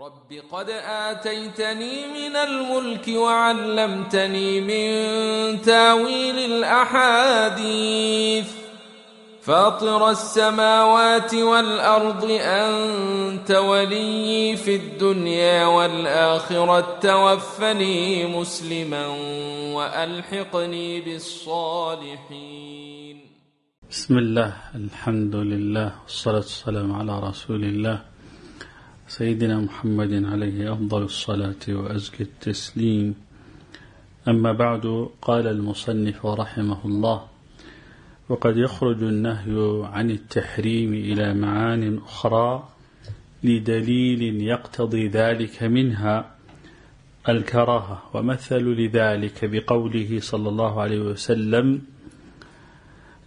رب قد آتيتني من الملك وعلمتني من تاويل الأحاديث فاطر السماوات والأرض أنت ولي في الدنيا والآخرة توفني مسلما وألحقني بالصالحين بسم الله الحمد لله والصلاة والسلام على رسول الله سيدنا محمد عليه أفضل الصلاة وأزكى التسليم أما بعد قال المصنف رحمه الله وقد يخرج النهي عن التحريم إلى معان أخرى لدليل يقتضي ذلك منها الكراهة ومثل لذلك بقوله صلى الله عليه وسلم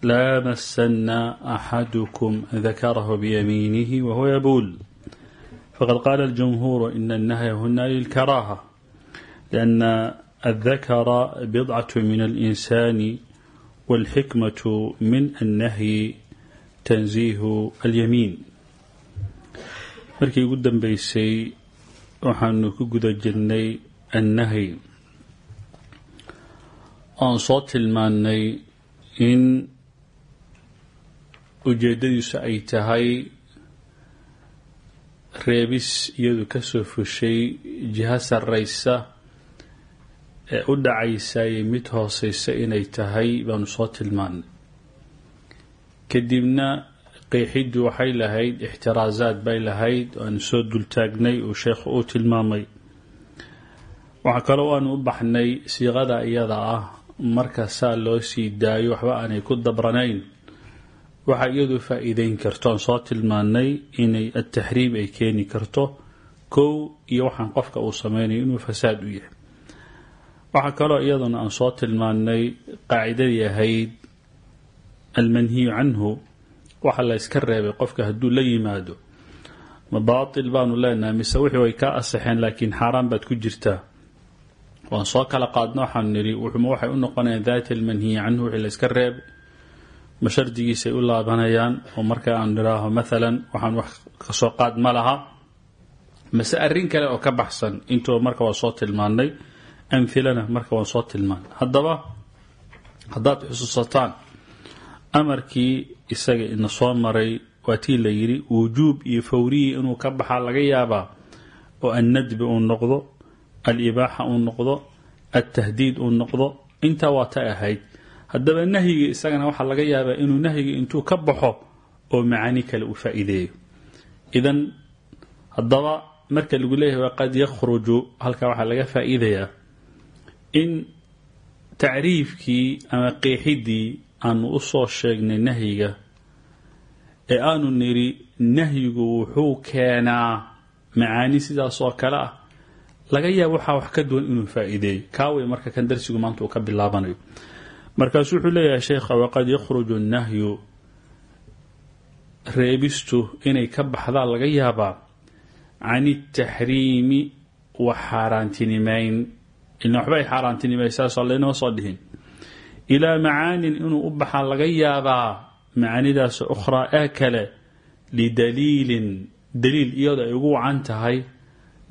لا مسن أحدكم ذكره بيمينه وهو يبول فقد قال الجمهور إن النهي هنا للكراهة لأن الذكر بضعة من الإنسان والحكمة من النهي تنزيه اليمين markii ugu dambeysay waxaanu ku guda jirnay annahyi oon soo tilmaannay in ujeeddadiisu ay tahay reebis iyadu ka soo fushay jiho sarraysa ee u dhacaysay mid hooseysa inay tahay baanu soo tilmaannay kadibna qeexiddu waxay lahayd ixtiraasaad bay lahayd aanu soo dultaagnay uu sheekhu uu tilmaamay. Waxaa kaloo aanu u baxnay siiqada iyada ah marka saa loo sii daayo waxba aanay ku dabranayn waxa iyadu faa-iideyn karto aan soo tilmaanay inay ataxriim ay keeni karto kow iyo waxaan qofka uu sameynayo inuu fasaad u yahay. Waxaa kaloo iyaduna aan soo tilmaanay qaacidadii ahayd almanhiyu canhu waxa la yska reebay qofka hadduu la yimaado. Ma baanu leenahay mise wixii way kaa asaxeen laakiin xaaraan baad ku jirtaa. Waan soo kala qaadno waxaan wuxuma waxay u noqonayaan daat almanhiyi canhu wixii la yska reebay ma shardigiisay u laabanayaan oo marka aan nidhaaho maalan waxaan wax ka soo qaad ma laha mase arrin kale oo ka baxsan intuba marka waa soo tilmaannay amhilana marka waan soo tilmaanay haddaba haddaad xusuusataan amarkii isaga ina soo maray waa tii la yidhi wujuub iyo fawriyi inuu ka baxaa laga yaabaa oo annadbi uu noqdo alibaaxa uu noqdo altahdiid uu noqdo. Intaa waa ta ahayd haddaba nahyigii isagana waxaa laga yaabaa inuu nahyigii intuu ka baxo oo macaani kale uu faa-iideeyo. Idan haddaba marka lagu leeyahay waqad yakhruju halkaa waxaa laga faa-iidayaa in tacriifkii ama qeexidii aanu u soo sheegnay nahyiga ee aanu nidhi nahyigu wuxuu keenaa macaani sidaas oo kale ah laga yaabo waxaa wax ka duwan inuu faa-iideeyo. Kaaway marka kan darsigu maanta uu ka bilaabanayo markaasuu wuxuu leeyahay sheekha waqad yakhruju nahyu reebistu inay ka baxdaa laga yaabaa can itaxriimi wa xaaraantinimeyn ilna waxba ay xaaraantinimaysaasoo laynama soo dhihin. Ilaa macaanin inuu u baxaa laga yaabaa macaanidaas ukhraa ee kale lidaliilin. Daliil iyadoo ay ugu wacan tahay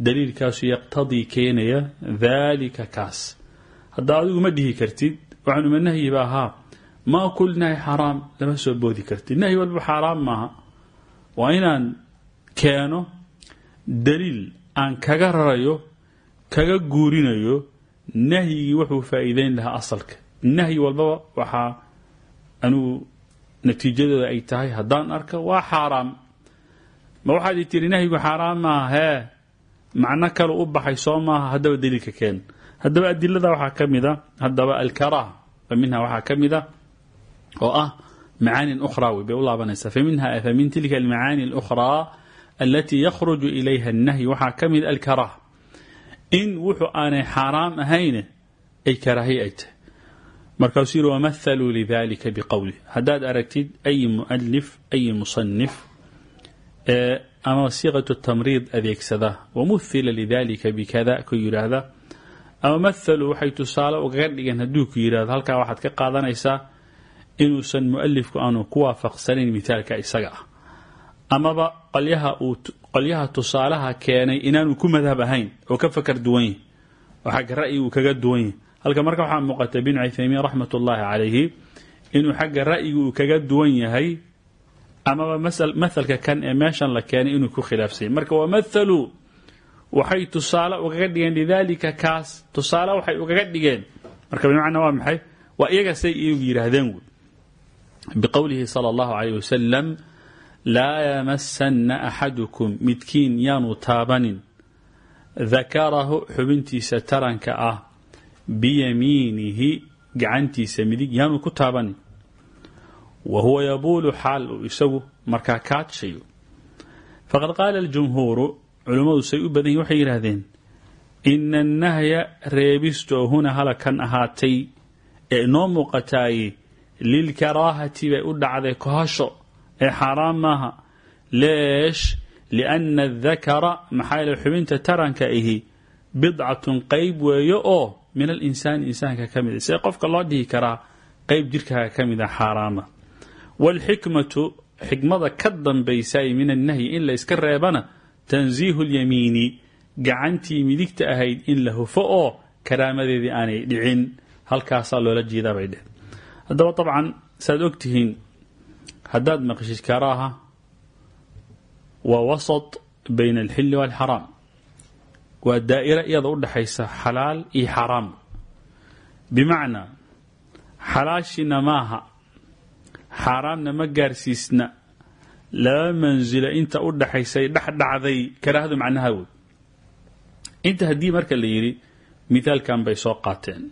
daliilkaasu yaqtadii keenaya daalika kaas. Hadda adigu ma dhihi kartid waxaanuma nahyiba ahaa maa kul nahy xaraam lama soo boodi kartid. Nahyi walba xaaraam maaha. Waa inaan keeno daliil aan kaga rarayo kaga guurinayo nahyigii wuxuu faa-iideyn lahaa asalka. Nahyi walbaba waxaa anugu natiijadooda ay tahay haddaan arka waa xaaraam ma waxaad i tiri nahyigu xaaraam maaha hee? Macno kale u baxay soo maaha haddaba daliilka keen haddaba adilada waxaa ka mid a haddaba alkaraaha fa minha waxaa ka mid a oo ah macaanin ukhraa wey bay u laabanaysaa faminha famin tilka almacaani اlukhraa alatii yakhruju ilayha الnahyi waxaa ka mid alkaraaha in wuxuu aanay xaaraam ahayne ay karaahiye ay tahay markaasuu yihi wamahaluu lidalika biqowlih haddaad aragtid ay mualif ay musanif ama siiqatu tamriid adeegsada wamuhila lidalika bikada ku yidhaahda ama mathaluu waxay tusaale ugaga dhigeen hadduu ku yidhahdo halkaa waxaad ka qaadanaysaa inuusan mualifku aanu ku waafaqsanayn mithaalka isaga. Ah amaba qolyaha tusaalaha keenay inaanu ku madhab ahayn oo ka fakar duwan yahi oo xagga ra'yi uu kaga duwan yahi halka marka waxaa muuqata bin cuthaymiin raxmat ullaahi calayhi inuu xagga ra'yiga uu kaga duwan yahay amaba mahalka kan ee meeshan la keenay inuu ku khilaafsanya marka wamathaluu waxay tusaale ugaga dhigeen lidaalika kaas. Tusaale waxay ugaga dhigeen. Marka bimacnaa waa maxay? Waa iyaga say iyagu yidhaahdeen wey biqowlihi sala allahu calayh wasalam laa yamasanna axadukum midkiin yaanu taabanin. Dakarahu xubintiisa taranka ah biyamiinihi gacantiisa midig yaanu ku taabanin. Wa huwa yabuulu xaal uu isagu markaa kaadshayo faqad qaala aljumhuuru culummadu say u badan yihiin waxay yidhaahdeen ina annahya reebistu oo huna halakan ahaatay. Ee inoo muuqataaye lilkaraahati bay u dhacday kohasho ee xaaraan maaha. Leesh lianna adakara maxaa yeele xubinta taranka ahi bidcatun qayb weeyo oo min alinsaani insaanka ka mid a see qofka loo dhihi karaa qayb jirkaaga ka mid a xaaraama waalxikmatu xikmada ka dambaysay min annahyi in la reebana tansiihu lyamiini gacantii midigta ahayd in la hufo oo karaamadeedii aanay dhicin. Halkaasaa loola jeedaa bay dheh haddaba dabcan saaad og tihiin haddaad maqshid karaaha waa wasat bayna alxilli waalxaraam. Waa daa'ira iyada u dhaxaysa xalaal iyo xaraam. Bimacnaa xalaashina maaha. Xaaraamna ma gaarsiisna laba mansilo inta u dhaxaysay dhexdhacday karaahadu macnaha wey inta haddii marka la yidhi mithaalkan bay soo qaateen.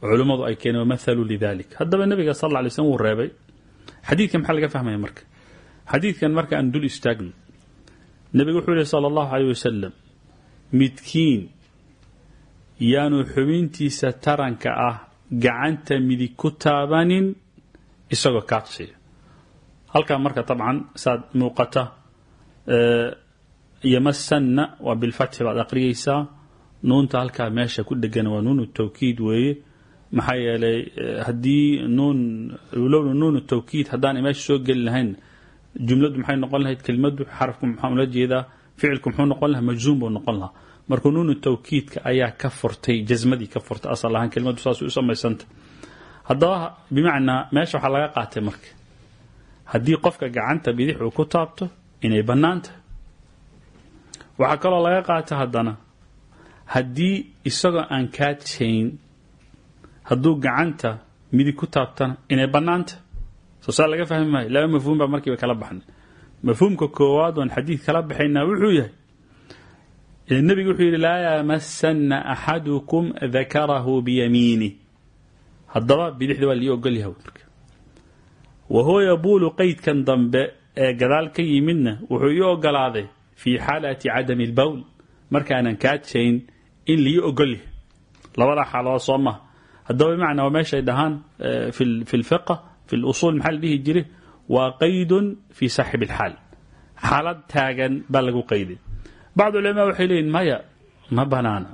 Culummadu ay keeneen wamathaluu lidalik haddaba nebiga sal alla lay slm wuu reebay. Xadiidkan maxaa laga fahmaya marka? Xadiidkan marka aan dul istaagno nebigu wuxuu yihi sala allahu aleyh wasalam midkiin yaanu xubintiisa taranka ah gacanta midig ku taabanin isagoo kaadshiya halkaa marka dabcan saad muuqata yamasanna waa bilfatxi baad aqriyeysaa nuunta halkaa meesha ku dhegan waa nuunu tawkiid weeye. Maxaa yeelay haddii nuun lowna nuunu tawkiid haddaanay meesha soo geli lahayn jumladdu maxay noqon lahayd? Kelimadu xarafku maxaa ula jeedaa ficilku muxuu noqon lahaa majzuum buu noqon lahaa. Marka nuunu tawkiidka ayaa ka furtay jasmadii ka furtay asal ahaan kelimadu saas u samaysanta haddaba bimacnaa meesha waxaa laga qaatay marka haddii qofka gacanta bidix uu ku taabto inay bannaan tahay waxaa kaloo laga qaata haddana haddii isagoo aan kaadsayn hadduu gacanta midig ku taabtana inay bannaan tahay soo saa laga fahmi maayo. Laba mafhuum baa markiiba kala baxnay. Mafhuumka koowaad oon xadiid kala baxaynaa wuxuu yahay nebigu wuxuu yidhi laa yamasanna axadukum dakarahu biyamiinih haddaba bidixda waa lii ogol yahay. marka wa huwa yabuulu qeydkan dambe ee gadaal ka yimidna wuxuu ii ogolaaday fii xaalati cadami albowl markaanan kaadsayn in lii ogol yahay labada xaaladood soo maha haddaba bimacnaa waa meeshay dhahaan fi lfiqa fi lusuul maxaa la dhihi jire waa qaydun fii saaxib alxaal xaalad taagan baa lagu qayday bacd culamaa waxay leeyihiin maya ma banaana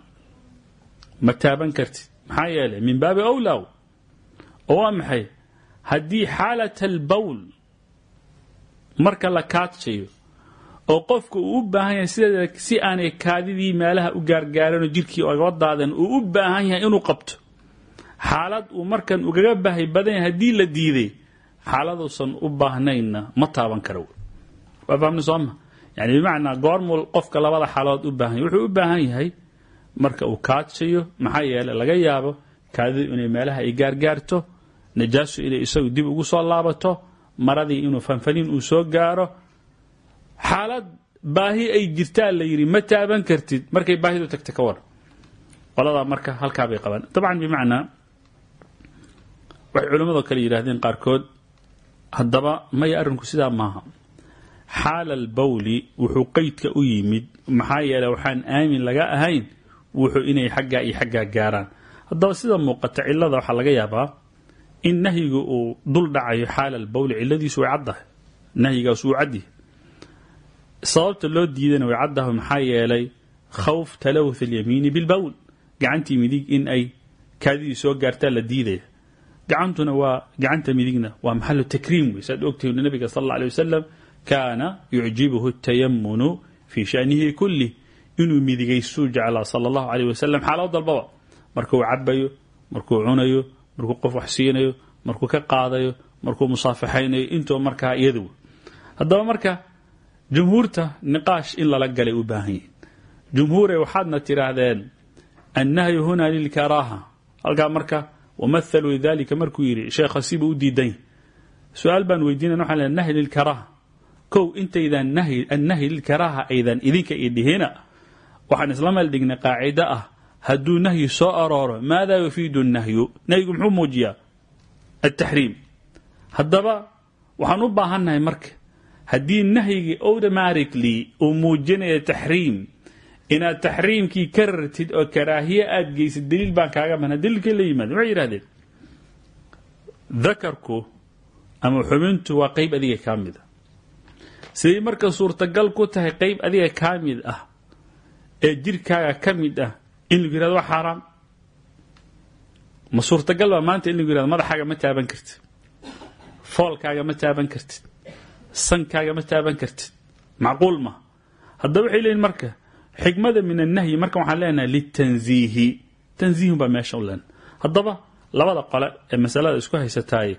ma taaban kartid maxaa yeelay min baabi awlaw oo waa maxay haddii xaalat albowl marka la kaadsayo oo qofka uu u baahan yahay sideeda si aanay kaadidii meelaha u gaargaaranoo jirkii oga daadan uu u baahan yahay inuu qabto. Xaalad uu markan ugaga baahay badan yahay haddii la diiday xaaladuusan u baahnaynna ma taaban kara waa fahmna sooma yani bimacnaa goormuu qofka labada xaaladood u baahan wuxuu u baahan yahay marka uu kaadsayo maxaa yeeley laga yaabo kaadidu inay meelaha ay gaargaarto najaasu inay isagu dib ugu soo laabato maradii inuu fanfanin uu soo gaaro xaalad baahi ay jirtaa la yidhi ma taaban kartid. Markay baahidu tagta ka war. Qoladaa marka halkaa bay qabaan. Dabcan bimacnaa waxay culimmado kale yidhaahdeen qaarkood haddaba maya arrinku sidaa maaha. Xaala albawli wuxuu qeydka u yimid. Maxaa yeeley waxaan aamin laga ahayn wuxuu inay xaggaa iyo xaggaa gaaraan. Haddaba sida muuqata cilada waxaa laga yaabaa in nahyiga uu dul dhacayo xaala albawli ciladiisu way caddahay. Nahyigaas wuu cadyahay sababta loo diidana way caddahay maxaa yeelay khawf talawuth alyamiini bilbowl gacantii midig in ay kaadidii soo gaartaa la diidaya. Gacantuna waa gacanta midigna waa maxalu takriim wey saad ogtihi nabiga sal alla alay wasalam kaana yucjibuhu tayamunu fii shanihi kulih inuu midigaystuu jeclaa sala allahu caleyh wasalam xaalado dalbaba markuu cabayo markuu cunayo markuu qof wax siinayo markuu ka qaadayo markuu musaafaxaynayo intoo markaa iyadu. Haddaba marka jumhuurta niqaash in lala galay u baahan jumhuure waxaadna tidhaahdeen annahyu huna lilkaraaha halkaa marka wamathaluu lidalika markuu yidhi sheekha sibuu u diidan su'aal baan weydiinana waxaan lehay nahyi lilkaraaha kow intaydan annahyi lilkaraaha aydan idinka i dhihina waxaan isla meel dhignay qaacido ah hadduu nahyi soo arooro maada yufiidu nahyu? Nahyigu muxuu muujiyaa? Ataxriim haddaba waxaan u baahannahay marka haddii nahyigii automatically uu muujinaya taxriim inaad taxriimkii ka rartid oo karaahiye aad geysid daliil baan kaaga bana daliilkay la yimaade waxay yidhahdeen dakarku ama xubintu waa qeyb adiga kaa mid a siday marka suurtagal ku tahay qeyb adiga kaa mid ah ee jirkaaga ka mid ah in lagu yiraahdo waa xaaraam ma suurtagal baa maanta in lagu yiraahdo madaxaaga ma taaban kartid. Foolkaaga ma taaban kartid. Sankaaga ma taaban kartid. Macquul ma. Haddaba waxay leeyiin marka xikmada min annahyi marka waxaan leenahay litanziihi. Tanziihun baa meesha u len haddaba labada qole ee masalada isku haysataaye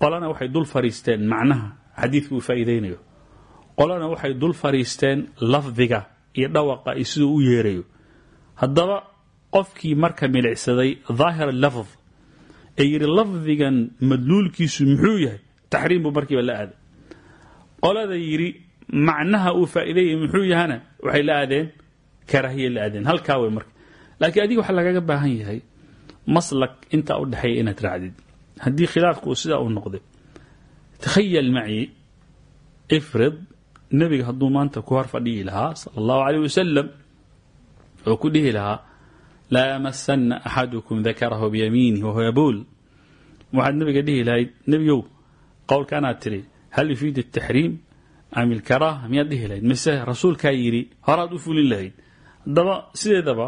qolana waxay dul fariisteen macnaha xadiidka uu faa'iideynayo qolana waxay dul fariisteen lafdiga iyo dhawaqa iyo siduu u yeerayo haddaba qofkii marka milicsaday daahir lafd ee yidhi lafdigan madluulkiisu muxuu yahay taxriim buu markiiba la aaday. Qolada yidhi macnaha uu faa'iideeyay muxuu yahana waxay la aadeen karaahiya la aadeen halkaa wey marka. Laakiin adiga waxaa lagaga baahan yahay maslak intaa u dhexeeya inaad raacdid. Haddii khilaafku uu sidaa uu noqday takhayal maci ifrid nebiga hadduu maanta ku hor fadhiyi lahaa sala allahu caleyh wasalam oo ku dhihi lahaa laa yamasana axadukum dakarahu biyamiinih wahuwa yabuul. Waxaad nebiga dhihi lahayd nebigow qowlkaanaad tidhi hal yufiid ataxriim am ilkaraaha miyaad dhihi lahayd. Mise rasuulkaa yidhi horaad u fulin lahayd. Haddaba sideedaba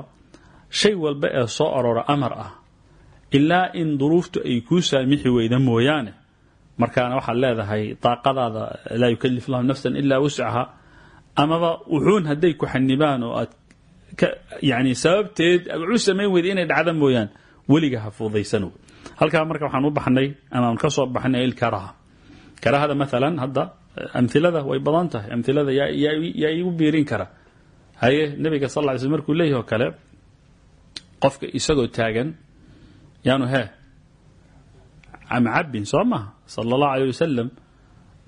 shay walba ee soo aroora amar ah ilaa in duruuftu ay kuu saamixi weyda mooyaane. Markaana waxaad leedahay daaqadaada laa yukalif lahu nafsan ilaa wuscaha amaba wuxuun hadday ku xanibaan oo aad yani sababteed u samayn weyda inay dhacda mooyaan weliga ha fuudaysano marka waxaan u baxnay amaan ka soo baxnay ilkaraha karahada maalan hadda amilada way badan tahay. Amilada yaa igu biirin kara. Haye nabiga sal ly sl markuu leeyahi oo kale qofka isagoo taagan yaanu he ama cabin soo maha sala allahu aleyh wasalam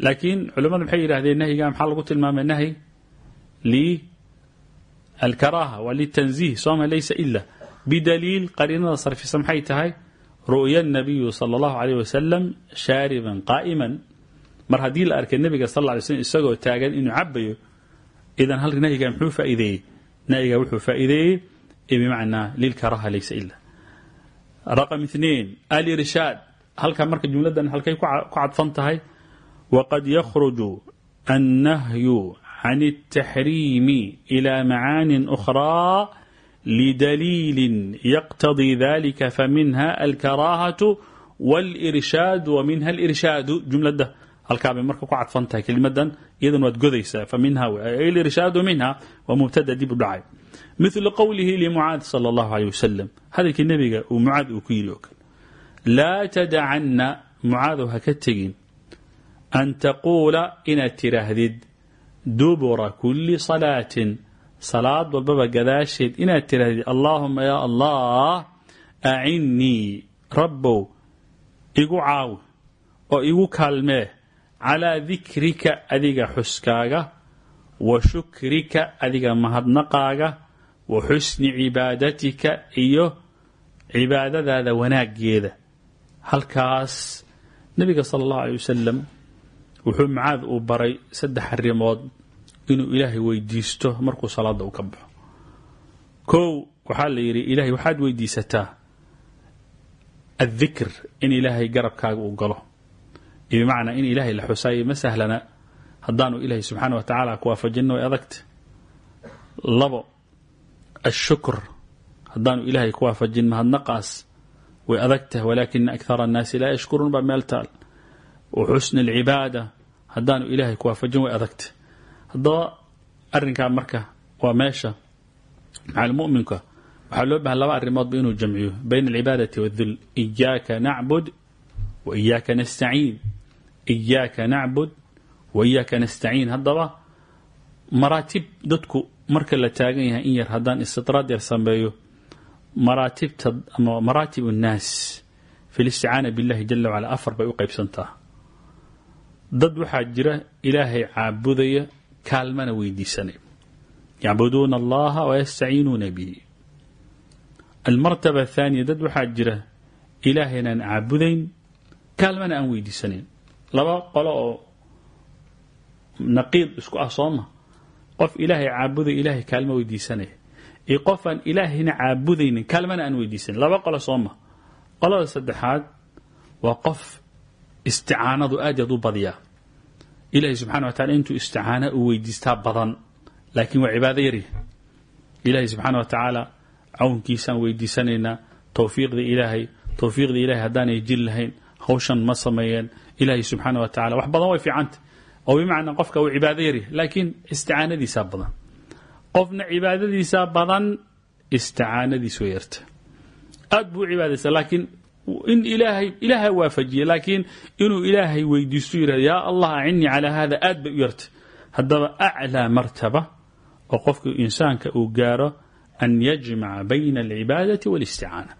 laakiin culimmadu maxay yidhahdeen nahyiga maxaa lagu tilmaamay? Nahy alkaraaha waa litanziih sooma laysa ila bidaliil qariinada sarfisa maxay tahay ru'ya nabiyu sal allahu aleyh wasalam shaariban qaa'iman mar haddii la arkay nebiga sal ly slm isagoo taagan inuu cabayo idan halka nahyiga muxuu faaideeyey nahyiga wuxuu faa'iideeyey bimacnaa lilkaraaha laysa ila raqam itnain alirshaad halka marka jumladan halkay ku cadfan tahay waqad yakhruju annahyu can الtaxriimi إilى macaani أkhraa lidaliili yaqtadii dalika faminha alkaraahaة wاlإrshaad waminha اlإrshaadu jumlada halkaa bay marka ku cadfan tahay kelimadan iyadan waad godaysaa faminha irshaadu minha waa mubtada dib u dhacay mil qowlihi limucaad sal اllahu alيه wasalam hadalkii nebiga uu mucaad uu ku yidhi oo kale laa tadacanna mucaadow ha ka tegin an taquula inaad tidhaahdid dubura kuli salaatin. Salaad walbaba gadaasheed inaad tidhaahdid allaahuma yaa allah acinnii rabbow igu caawi oo igu kaalmee calaa dikrika adiga xuskaaga wa shukrika adiga mahadnaqaaga wa xusni cibaadatika iyo cibaadadaada wanaaggeeda. Halkaas nebiga sala allahu aley wasalam wuxuu macaad uu baray saddex arrimood inuu ilaahay weydiisto markuu salaada u ka baxo kow waxaa la yidhi ilaahay waxaad weydiisataa addikr in ilaahay garabkaaga uu galo. Bimacnaa in ilaahay la xusaayo ma sahlana haddaanu ilaahay subxaana wa tacaala ku waafajinna way adagta. Labo ashukr haddaanu ilaahay ku waafajin mahadnaqaas way adagtah walaakina akthara annaasi laa yashkuruun baa meel taal. Wa alcibaada haddaanu ilaahay ku waafajin way adagtah haddaba arrinkaa marka waa meesha macal muminka waxaa loo bahan laba arrimoodba inuu jamciyo bayna alcibaadati waاdul iyaaka nacbud wa iyaaka nastaciin iyaaka nacbud wa iyaaka nastaciin haddaba maraatib dadku marka la taagan yahay in yar haddaan istidraad yar sameeyo maraatibta ama maraatib الnaas fi اlisticaana biاllahi jala wacala afar bay u qaybsantaa dad waxaa jira ilaahay caabudaya kaalmana weydiisanay yacbuduuna allaha wayastaciinuuna bihi almartaba athaaniya dad waxaa jira ilaahaynaan caabudayn kaalmana aan weydiisanayn laba qolo oo naqiid isku ah sooma qof ilaahay caabuday ilaahay kaalmo weydiisanaya iyo qof aan ilaahayna caabudaynin kaalmana aan weydiisanin laba qolo sooma qolada saddexaad waa qof isticaanadu aad yaad u badiyaa ilaahay subxana wa tacala intuu isticaana uu weydiistaa badan laakiin waa cibaado yarya ilaahay subxaana wa tacaala cawnkiisaan weydiisanaynaa towfiiqda ilaahay towfiiqda ilahay haddaanay jir lahayn hawshan ma sameeyeen. Ilaahay subxaana wa tacala wax badan way fiicanta oo bimacnaa qofka uu cibaado yarya laakiin isticaanadiisaa badan. Qofna cibaadadiisaa badan isticaanadiis yarta aad buu u cibaadaysa laakiin in ilaahay ilaaha waafajiye laakiin inuu ilaahay weydiisto yiraahdo yaa allah acinnii calaa hada aad bay u yarta. Haddaba aclaa martaba oo qofku insaanka uu gaaro an yajmaca bayna alcibaadati waalisticaana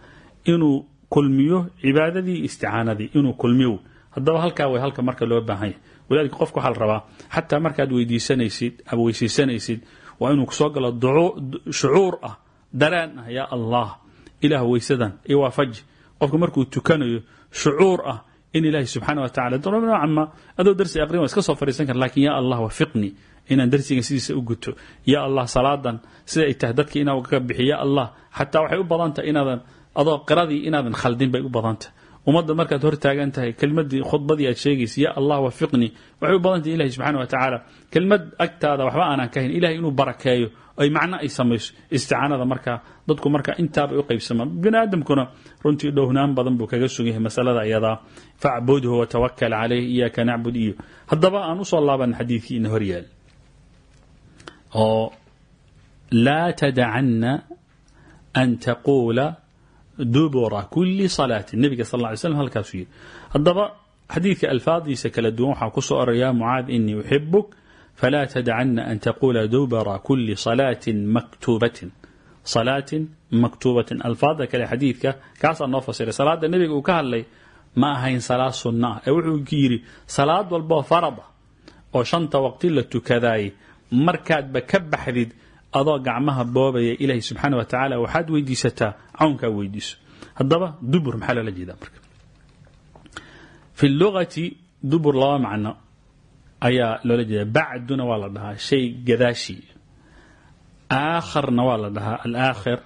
inuu kulmiyo cibaadadii isticaanadii inuu kulmiyo haddaba halkaa way halka marka loo baahan yahay. Walidalika qofka waxaa la rabaa xataa markaad weydiisanaysid ama weysaysanaysid waa inuu ku soo galo shucuur ah dareen ah yaa allah ilaah weysadan iyo waafaji qofka markuu tukanayo shucuur ah in ilaahi subxaana wa tacala noocama adoo darsi aqrin waa iska soo fadhiisan kara laakiin ya allah wafiqnii inaan darsigan sidiisa u guto. Ya allah salaadan sida ay tahay dadka inaa ka bixi ya allah xataa waxay u badan tahay inaadan adoo qiradii inaadan khaldin bay u badan tahay. Ummadda markaad hor taagan tahay kelmadii khudbadii aad sheegaysa ya allah wafiqnii waxay u badan tahay ilahi subxana wa tacaala kelmad agtaada waxba aanan ka hayn ilahay inuu barakeeyo ay macno ay samayso isticaanada markaa dadku marka intaabay u qaybsamaan bini runtii dhownaan badan buu kaga sugan masalada iyadaa facbudhu watawakal calayh iyaaka nacbud iyo haddaba aan u soo laaban xadiidkii ina hor yaal. Oo laa tadacanna an taquula dubura kuli salaati nebiga sal ly slam halkaasuu yidhi. Haddaba xadiidka alfaadiisa kala duwan waxaa ku soo oraya mucaad inii uxibuk فلا تدعن أن تقول دبر كل صلاة مكتوبة صلاة مكتوبة الفاظ كلا حديثك كاس noo fasira salaada nebiga uu ka hadlay ma ahayn salaad sunna ee wuxuu ku yidhi salaad walboo farada oo shanta waqti la tukadaayay markaadba ka baxdid adoo gacmaha boobaya ilaahay subxaana wa tacaala waxaad weydiisataa cawnkaa weydiiso haddaba dubur maxaa loola jeedaa marka fi lugati dubur laba macno ayaa loola jeeda bacduna waa la dhahaa shay gadaashii. Aakharna waa la dhahaa alaakhir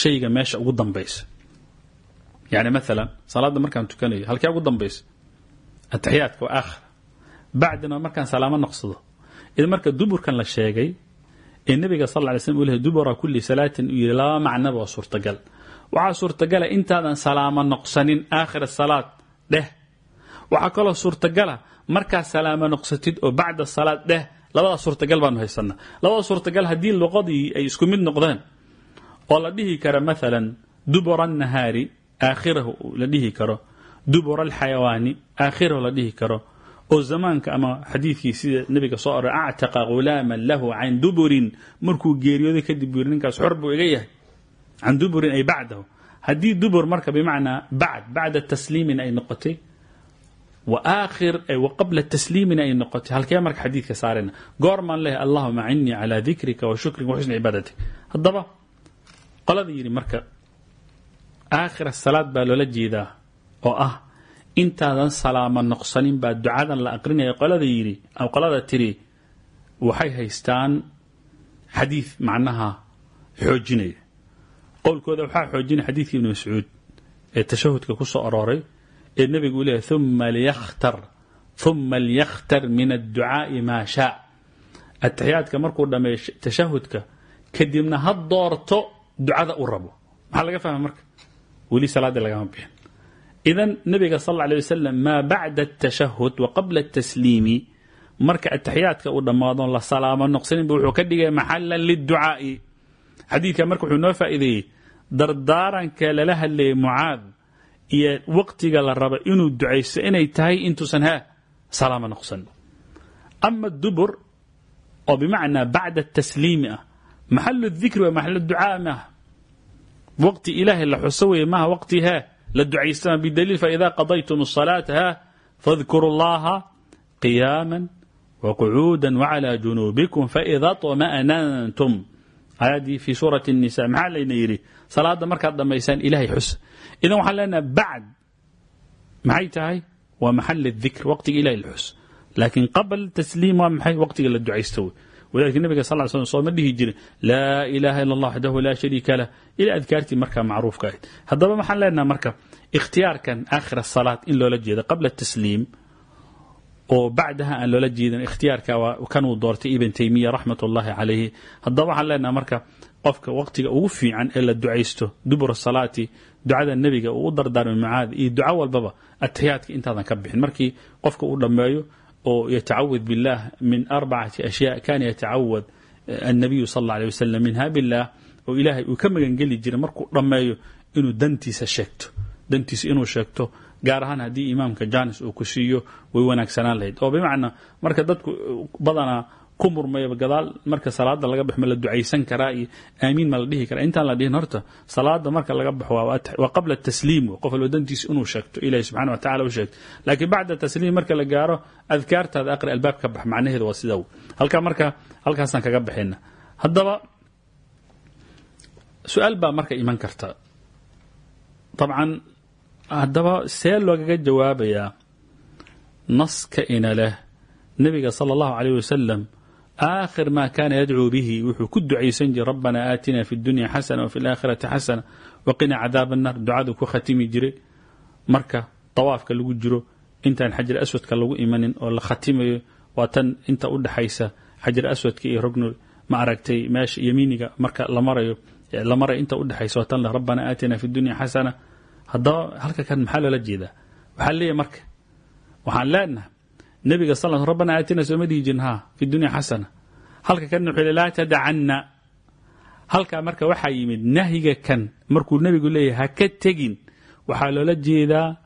shayga meesha ugu dambaysa. Yani maalan salaadda markaan tukanayo halkee ugu dambaysa ataxiyaadka waa aakhir bacdina markaan salaamo noqsado id marka duburkan la sheegay ee nebiga sal ly slm u lehy dubura kuli salaatin uu yihi laba macnaba waa suurtagal. Waxaa suurtagala intaadan salaamo noqsanin aakhir salaad dheh. Waxaa kaloo suurtagala markaad salaamo noqsatid oo bacda salaad dheh labadaas suurtagal baanu haysanaa. Labada suurtagal haddii luqadii ay isku mid noqdeen oo la dhihi karo maalan dubura nahaari aakhirahu la dhihi karo dubura alxayawaani aakhirahu la dhihi karo oo zamaanka ama xadiidkii sida nebiga soo oray actaqa ghulaaman lahu can duburin markuu geeriyooday kadib yiri ninkaas xor buu iga yahay. Can duburin ay bacdahu. Haddii dubur marka bimacnaa bacd bacda tasliimin ay noqotay waqabla tasliimina ay noqotay halkee marka xadiidka saarayna goormaan lehay allahuma acinnii calaa dikrika wa shukrika wa xusni cibaadatik haddaba qolada yidhi marka aakhira salaad baa loola jeedaa oo ah intaadan salaamo noqsanin baa ducadan la aqrinaya qolada yidhi qolada tiri waxay haystaan xadiid macnaha xoojinaya qowlkooda waxaa xoojinaya xadiidka ibni mascuud ee tashahudka ku soo arooray ee nebigu u leeyahy uma liyakhtar uma liyakhtar min adducaa'i maa shaa ataxiyaadka markuu dhameeyo tashahudka kadibna ha doorto ducada u rabo. Maxaa laga fahma marka? Weli salaaddii lagama bixin. Idan nebiga sal alla alay wasalam maa bacda atashahud wa qabla atasliimi marka ataxiyaadka uu dhammaadon la salaamo noqsaninba wuxuu ka dhigay maxalan liducaa'i xadiidka marka wuxuu noo faa'iideeyey dardaaranka lala hadlayay mucaad iyo waqtiga la raba inuu ducaysto inay tahay intuusan ha salaamo noqsan ama dubur oo bimacnaa bacda tasliimi ah maxalu dikri waa maxal ducaa maaha waqti ilaahay la xuso weeye maaha waqti ha la ducaystama bidaliil faida qadaytum الصalaata ha fاdkuru اllaha qiyaama وقcuuda وعlى junuubikum faإida طma'nantum aayaddii fi suuraة الnisa maxaa layna yidhi salaada markaad dhammaysaan ilahay xus idan waxaan leenaha bacd maxay tahay waa maxal الdikr waqtiga ilahay la xus laakiin qabl tasliim waa maxay waqtiga la ducaysto wey walidalika nabiga sal l slam sooma dhihi jirin laa ilaaha ila allah waxdahu laa shariika lah ila adkaartii markaa macruufka ahayd haddaba waxaan leenaha marka ikhtiyaarkan aakhir asalaat in loola jeeda qabla tasliim oo bacdaha aan loola jeedin ikhtiyaarka waa kanuu doortay ibn taymiya raxmat ullahi calayhi haddaba waxaan leenaha marka qofka waqtiga ugu fiican ee la ducaysto dubura salaati ducada nebiga uu u dardaarmay mucaad iyo duco walbaba ataxiyaadka intaadan ka bixin markii qofka uu dhammeeyo oo yatacawad biاllah min arbacati ashyaa kana yatacawad annabiyu sal alla alيه wasalam minha biاllah oo ilaahay uu ka magangeli jiray markuu dhammeeyo inuu dantiisa sheegto dantiisa inuu sheegto gaar ahaan haddii imaamka janis uu ku siiyo way wanaagsanaan lahayd oo bimacnaa marka dadku badanaa ku murmayaba gadaal marka salaada laga baxo ma la ducaysan karaa iyo aamiin ma la dhihi karaa. Intaan la dhihin horta salaada marka laga baxo waa qabla tasliim qof walba dantiisa inuu sheegto ilahi subxana wa tacala u sheegto. Laakiin bacda tasliim marka la gaaro adkaartaada aqri albaab ka bax macnaheedu waa sidaa halkaa marka halkaasaan kaga baxayna. Haddaba su'aal baa marka iman karta. Dabcan haddaba see loogaga jawaabayaa naska ina leh nebiga sala allahu alayh wasalam aakhir maa kaana yadcuu bihi wuxuu ku ducaysan jiray rabbana aatina fi dunya xasana wafi alaakhirati xasana waqina cadaab annar ducadu ku khatimi jiray. Marka dawaafka lagu jiro intaan xajar aswadka lagu imanin oo la khatimayo waa tan inta u dhaxaysa xajar aswadka iyo rogno ma aragtay meesha yamiiniga marka la marayo la marayo inta u dhexaysa waa tan le rabbana aatina fi dunya nebiga sal rabbana aatina sooma dhihi fi dunya xasana halka kan wuxuu laa tadacanna halkaa marka waxaa yimid nahyiga kan markuu nebigu leeyahay ha ka tegin. Waxaa loola jeedaa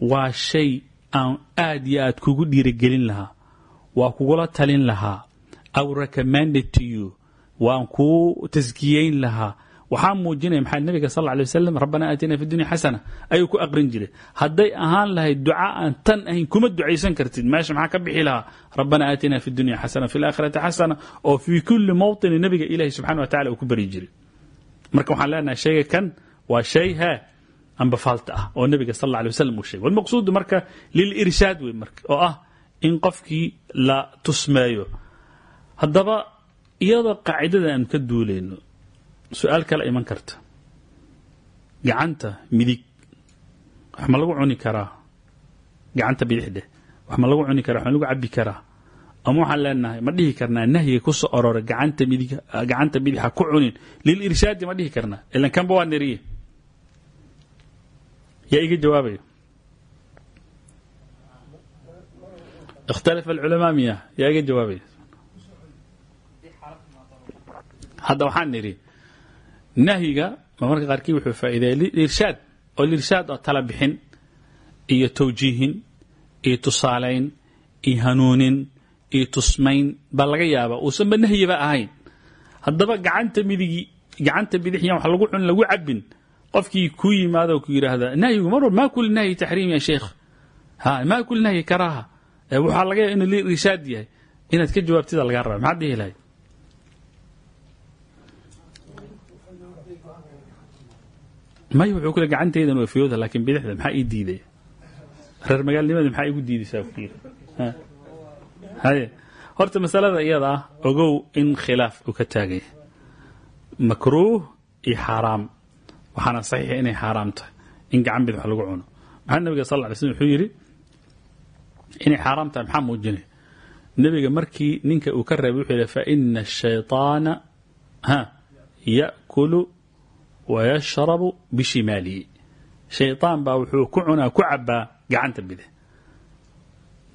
waa shay aan aad iyo aad kugu dhiirigelin lahaa waa kugula talin lahaa aw recommended to you waan kuu taskiyeyn lahaa waxaa muujinaya maxaa nabiga sal lay wasalam rabbana aatina fi dunya xasana ayuu ku aqrin jiray. Hadday ahaan lahayd duca aan tan ahayn kuma ducaysan kartid. Meesha maxaa ka bixi lahaa? Rabbana aatina fi dunya xasana fi laakhirati xasana oo fii kulli mawطini nabiga ilahi subxana wa tacala uu ku bari jiray. Marka waxaan leenahay shayga kan waa shay ha amba faalta ah oo nabiga sal alay wasalam uu sheegay. Walmaqsuudu marka lilirshaad wey marka oo ah in qofkii la tusmeeyo. Haddaba iyadoo qaacidada aan ka duulayno su'aal kale iman karta. Gacanta midig. Wax ma lagu cuni karaa? Gacanta bidixdheh wax ma lagu cuni karaa? Wax ma lagu cabi karaa? Ama waxaan leenahay ma dhihi karnaa nahyiga ku soo orora gacanta midig gacanta bidix ha ku cunin. Lilirshaadi ma dhihi karnaa. Ilan kanba waa neriye yaa iga jawaabaya. Ikhtalafa alculamaa miya yaa iga jawaabaya. Hadda waxaan nidhi nahyiga marmarka qaarkii wuxuu faa'iideeya lirshaad oo lirshaad oo tala bixin iyo tawjiihin iyo tusaalayn iyo hanuunin iyo tusmayn baa laga yaabaa. Uusanba nahyiba ahayn. Haddaba gacanta midigi gacanta bidixyan wax lagu cun lagu cabin qofkii ku yimaado ku yidhaahda nahyigu mar ma kuli nahyi taxriim ya sheekh ha ma kuli nahyi karaaha. Waxaa laga yaaba inuu lirshaad yahay. Inaad ka jawaabtida lagaa raba maxaad dhihi lahayd may wuxuu ku le gacantaydan waa laakiin bidixda maxaa ii diidaya reer magaalnimada maxaa igu diidaysaa ku haye horta masalada iyada ah ogow in khilaaf uu ka taagaya makruuh iyo xaaraam. Waxaana saxiixa inay xaaraam tahay in gacan bidix lagu cuno. Maxaa nabiga sal ly slm wuxuu yidhi inay xaaraam tahay maxaa muujinaya nebiga markii ninka uu ka reebay wuxuu yidhi fa ina ashayطaana ha ya'kulu wayashrabu bishimaalihi shayطaan baa wuxuu ku cunaa ku cabaa gacanta bidix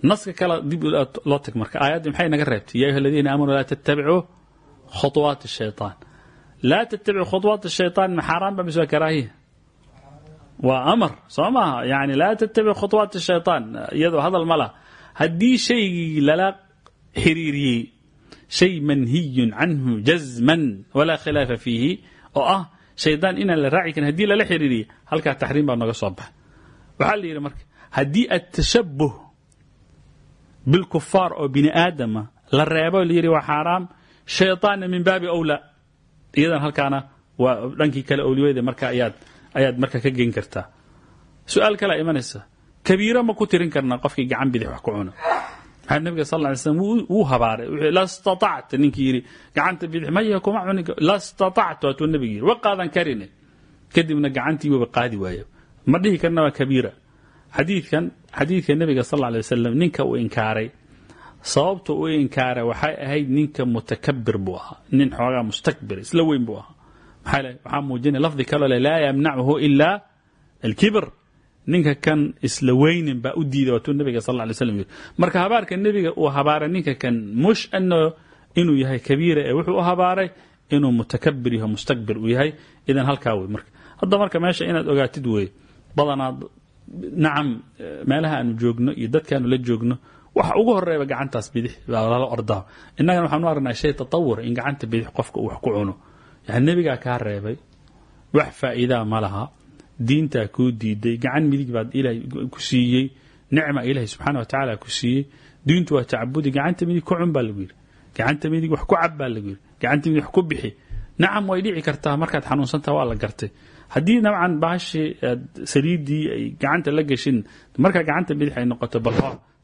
naska kale dib loo tag marka aayaddii maxay naga reebtay ya ayuha aladiina aamanuu laa tattabicuu khuطuwaati الshayطaan laa tattabicu khuطuwaat الshayطaan ma xaaraan ba mise waa karaahiya waa amar soo maaha yani laa tattabic khuطuwaat الshayطaan iyadoo hadal ma laha haddii shaygii lala xiriiriyey shay manhiyun canhu jazman walaa khilaafa fiihi oo ah shaydaan inaan la raaci karin haddii lala xiriiriyey halkaa taxriim baa nooga soo baxa waxaa la yidhi marka haddii atashabuh bilkufaar oo bini aadama la reebo la yidhi waa xaaraam shayطaanna min baabi awlaa. Iyadan halkaana waa dhankii kale awliyada marka ayaad ayaad marka ka gen kartaa. Su'aal kalea imanaysa kabiiro ma ku tirin karnaa qofkii gacan bidix wax ku maxaa nabiga sal ly slm wuu habaaray. Wuxuu la statacta ninkii yidhi. Gacanta bidix maya kuma cuni la statactu hatuu nabiga yidhi. Wa qaadan karine kadibna gacantii waba qaadi waayo. Ma dhihi karna waa kabiira. Xadiidkan xadiidka nabiga sal lay wasalam ninka uu inkaaray sababta uu inkaaray waxay ahayd ninka mutakabir buu ahaa. Nin xoogaa mustakbir isla weyn buu ahaa. Maxaa waxaa muujinaya lafdi kaloo le laa yamnachu ilaa alkibr ninka kan isla weynin baa u diiday waatuu nabiga sal lay slam yiri marka habaarka nebiga uu habaaray ninka kan mush inuu yahay kabiira ee wuxuu u habaaray inuu mutakabir yaho mustakbir uu yahay. Idan halkaa wey marka. Hadda marka meesha inaad ogaatid wey badanaa nacam meelaha aanu joogno iyo dadkaanu la joogno waxa ugu horeeba gacantaas bidix lala ordaa. Innagana waxaanu aragnaa shay tatawur in gacanta bidix qofka uu wax ku cuno. Yani nebigaa kaa reebay wax faa'iidaa ma laha diintaa kuu diiday gacan midig baad ku siiyey nicma ilaahay subxaana wa tacaala ku siiyey. Diintu waa tacabudi gacanta midig ku cun baa lagu yidhi. Gacanta midig wax ku cab lagu yidhi. Gacanta midig ku bixi. Nacam way dhici kartaa markaad xanuunsantaha waa la gartay. Haddii nabcan baashii aad ay gacanta la gashin markaa gacanta bidix ay noqoto bal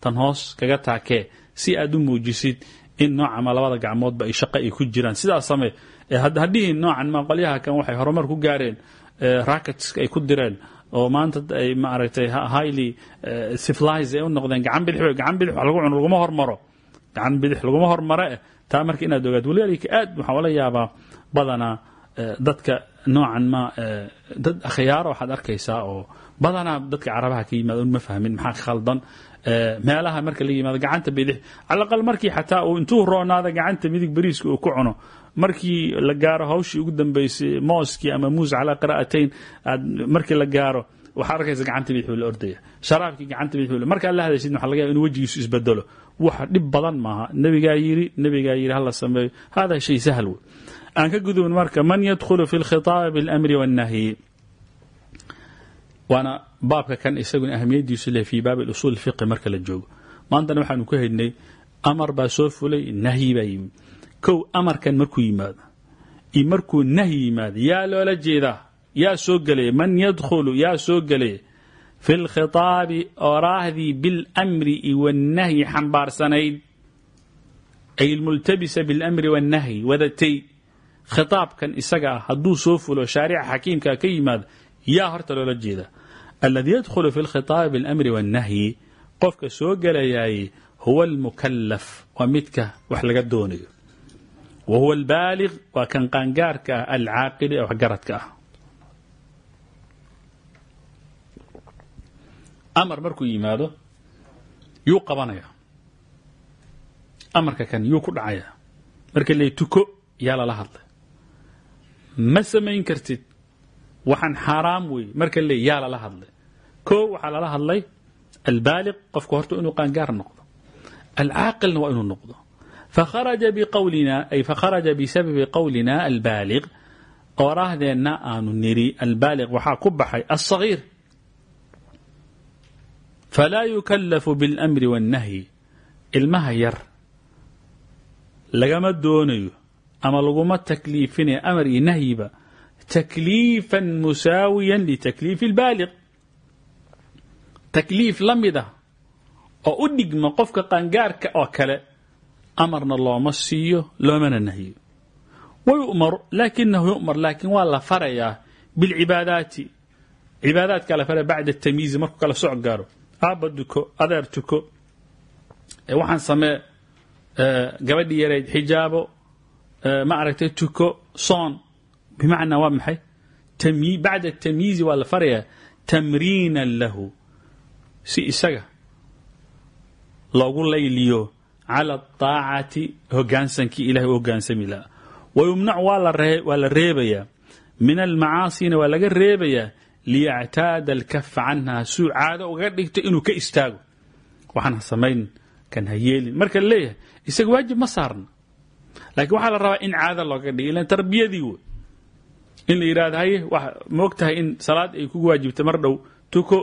tan hoos kaga taakee si aad u muujisid in noocama labada gacmoodba ay shaqo ay ku jiraan. Sidaas samee hadhihin noocan ma kan waxay horumar ku gaareen rackets ay ku direen oo maanta ay maaragtay highly civilized ay u noqdeen gacan bidix gacan bidix lagu cuno laguma hormaro. Gacan bidix laguma hormaro taa marka inaad ogaad walidaalika aad waxaa la yaabaa badanaa dadka noocan ma dad akhyaaro waxaad arkaysaa oo badanaa dadka carabaha ka yimaado ma fahmin maxaa khaldan? Meelaha marka la yimaado gacanta bidix calaqal markii xataa uu intuu roonaada gacanta midig bariiska uu ku cuno markii la gaaro hawshii ugu dambeysay mooskii ama muus calaa qira'atayn markii la gaaro waxaad arkaysa gacanta bidix buu la ordaya. Sharaabkii gacanta bidix buu markaad la waxa laga yaaba inuu wejigiisu isbedelo wax dhib badan maaha. Nebigaa yiri nebigaa yiri hala sameeyo. Hada shay wey. Aan ka gudubn marka man yadkhulu fi lkhitaabi biاlamri wاnnahyi waana baabka kan isaguna ahamiyadiisu leh fii baabi usuul fiqi marka la joogo. Maantana waxaanu ku haynay amar baa soo fulay nahyi baa yimid kow amarkan markuu yimaado iyo markuu nahyi yimaado yaa loola jeedaa yaa soo gelaya man yadkhulu yaa soo gelaya fi lkhitaabi oraahdii bilmri i wannahyi xambaarsanayd ay multabisa bilmri wannahyi wadatay. Khitaabkan isaga ah hadduu soo fulo shaarica xakiimka ka yimaado yaa horta loola jeedaa. Alladii yadkhulu fi lkhitaabi bilmri wannahyi qofka soo gelayaye huwa almukalaf waa midka wax laga doonayo wa huwa albaaliq waa kan qaangaarka ah alcaaqili ee waxgaradka ah amar markuu yimaado yuu qabanaya amarka kan yuu ku dhacaya marka le tuko yaa lala hadlay ma samayn kartid waxaan xaaraam wey marka le yaa lala hadlay ko waxaa lala hadlay albaaliq qofku horta inuu qaangaar noqdo alcaaqilna waa inuu noqdo fakharaja biqowlina ay fakharaja bisababi qowlina albaaliq oraahdeenna aanu niri albaaliq waxaa ku baxay alsagiir falaa yukallafu biاlamri waاnnahyi ilmaha yar lagama doonayo ama laguma takliifinayo amar iyo nahyiba takliifa musaawiya litakliifi اlbaaliq takliif la mid ah oo u dhigma qofka qaangaarka oo kale amarna looma siiyo loomana nahyo wayu'mar laakinahu yu'mar laakiin waa la farayaa bilcibaadaati. Cibaadaadkaa la faraya bacda tamyiizi markuu kala soc gaaro. Aabba duko adeer tuko. Waxaan samee gabadhii yareyd xijaabo ma aragtay tuko soon. Bimacnaa waa maxay? Bacda tamyiizi waa la farayaa tamriinan lahu. Si isaga loogu layliyo cala aacati hogaansankii ilahay u hogaansami laha wayumnac waa la reebayaa min almacaasina waa laga reebayaa liyactaada alkafa canha suu caado uga dhigto inuu ka istaago. Waxaan ha samayn kan ha yeelin. Marka leeyahay isaga waajib ma saarna. Laakiin waxaa la rabaa in caado looga dhigo ilan tarbiyadii wey in la yidhahdo haye moog tahay in salaad ay kugu waajibtay mar dhow? Tuko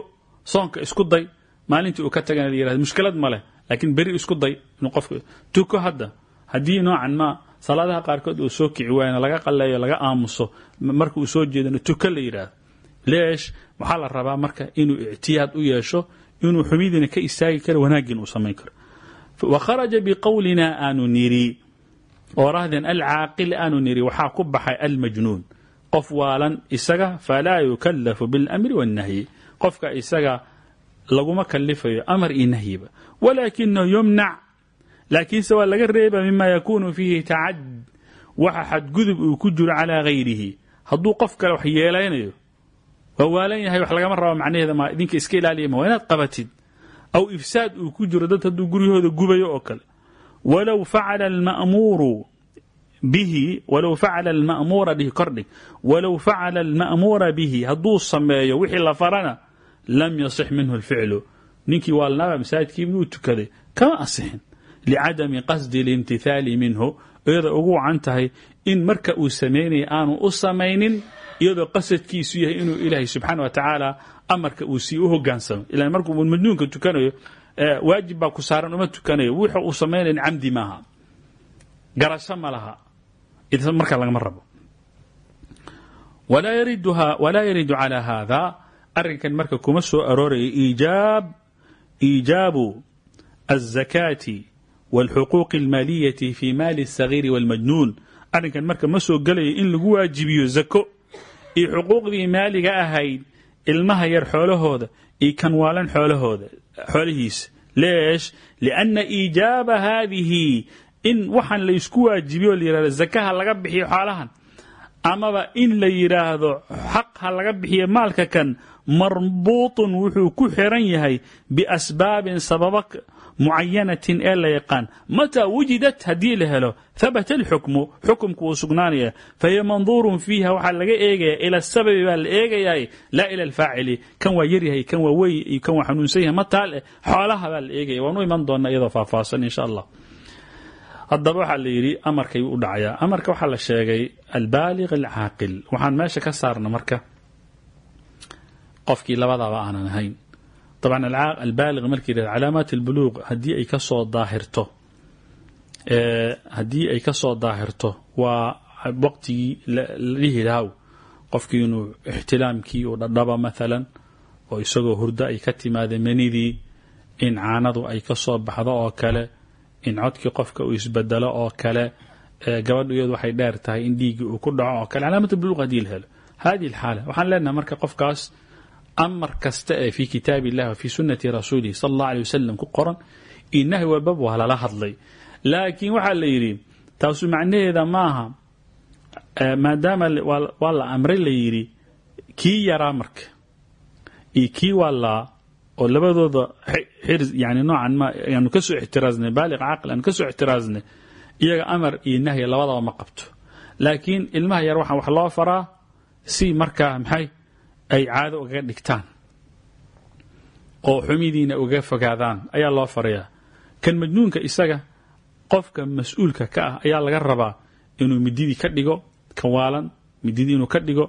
soonka isku day maalintii uu ka tagana la mushkilad ma laakiin beri isku day inuu qofka tuko hadda. Haddii noocan ma salaadaha qaarkood uu soo kici waayana laga qaleeyo laga aamuso marka uu soo jeedano tuko la yidhaahdo leesh waxaa la rabaa marka inuu ictiyaad u yeesho inuu xumidiina ka istaagi karo wanaaggiina uu samayn karo. Wa kharaja biqowlina aanu niri oorahdeen alcaaqil aanu niri waxaa ku baxay almajnuun. Qof waalan isaga falaa yukallafu biاlamri wاnnahyi qofka isaga laguma kalifayo amar iyo nahyiba. Walaakinahu yumnac laakiinse waa laga reeba mima yakunu fiihi tacad. Waxa xadgudub uu ku jiro calaa hayrihi hadduu qof kale wax yeelaynayo waa waalan yahay wax lagama rabo macnaheeda ma idinka iska ilaaliya ma waa inaad qabatid. Aw ifsaad uu ku jiro dad hadduu guryahooda gubayo oo kale. Walow facala alma'muuru bihi walow facala alma'muura bihi kordhig. Walow facala alma'muura bihi hadduu sameeyo wixii la farana lam yasix minhu alficlu ninkii waalnaaba masaajidkii inuu tukaday kama asixin licadami qasdi اlimtithaali minhu iyadoo ugu wacan tahay in marka uu samaynaya aanu u samaynin iyadoo qasadkiisu yahay inuu ilaahay subxaana wa tacaala amarka uu sii u hogaansamo ila markuu majnuunka tukanayo waajib baa ku saaran uma tukanayo wuxu uu samaynayn camdi maaha garasho ma laha marka arrinkan marka kuma soo aroorayo iijaabu الzakaati wاlxuquuq اlmaaliyati fi maali الsagiiri wاlmajnuun arrinkan marka ma soo gelayo in lagu waajibiyo zako iyo xuquuqdii maaliga ahayd ilmaha yar xoolahooda iyo kan waalan xoolahooda xoolihiisa leesh lianna iijaaba haadihi in waxaan laysku waajibiyo la yidhahdo zakaha laga bixiyo xoolahan amaba in la yidhaahdo xaq ha laga bixiyo maalka kan marbuutun wuxuu ku xiran yahay biasbaabin sababa mucayanatin ee la yaqaan. Mataa wujidat haddii la helo habata alxukmu xukumku wuu sugnaanaya fahiya manduurun fiiha waxaa laga eegaya ila sababi baa la eegayaa laa ila alfaacili. Kan waa yaryahay kan waa wey iyo kan waa xanuunsan yahay mataal eh xoolaha baa la eegaya waanu iman doonaa iyadoo faahfaahsan insha allah. Haddaba waxaa la yidhi amarkay u dhacayaa amarka waxaa la sheegay albaaliq alcaaqil waxaan meesha ka saarna marka qofkii labadaba aanan ahayn. Dabcan albaaliq markii yidhahd calaamaat albuluuq haddii ay ka soo daahirto. Haddii ay ka soo daahirto waa waqtigii dhihi lahaw. Qofkii inuu ixtilaamkii uu dhadhaba maalan oo isagoo hurdo ay ka timaada menidii in caanadu ay ka soo baxdo oo kale in codkii qofka uu isbedelo oo kale gabadhu iyadu waxay dheer tahay in dhiiggii uu ku dhaco oo kale. Calaamaat albuluuq haddii la helo. Hadihi alxaala waxaan leenahay marka qofkaas amar kasta ee fii kitaabi illahi wa fii sunnati rasuulihi sala allah alay wasalam ku qoran iyo nahy walbaba waa lala hadlay laakiin waxaa la yidhi taasu macnaheeda maaha maadaama waa la amray la yidhi kii yaraa marka iyo kii waalaa oo labadooda yani noocan ma aanu ka soo ixtiraaznay baaliq caaqil aanu ixtiraaznay iyaga amar iyo nahya labadaba ma qabto laakiin ilmaha yar waxaa wax loo faraa si markaa maxay ay caado ugaga dhigtaan oo xumidiina uga fogaadaan ayaa loo farayaa kan majnuunka isaga qofka mas'uulka ka ah ayaa laga rabaa inuu mididii ka dhigo kan waalan mididii inuu ka dhigo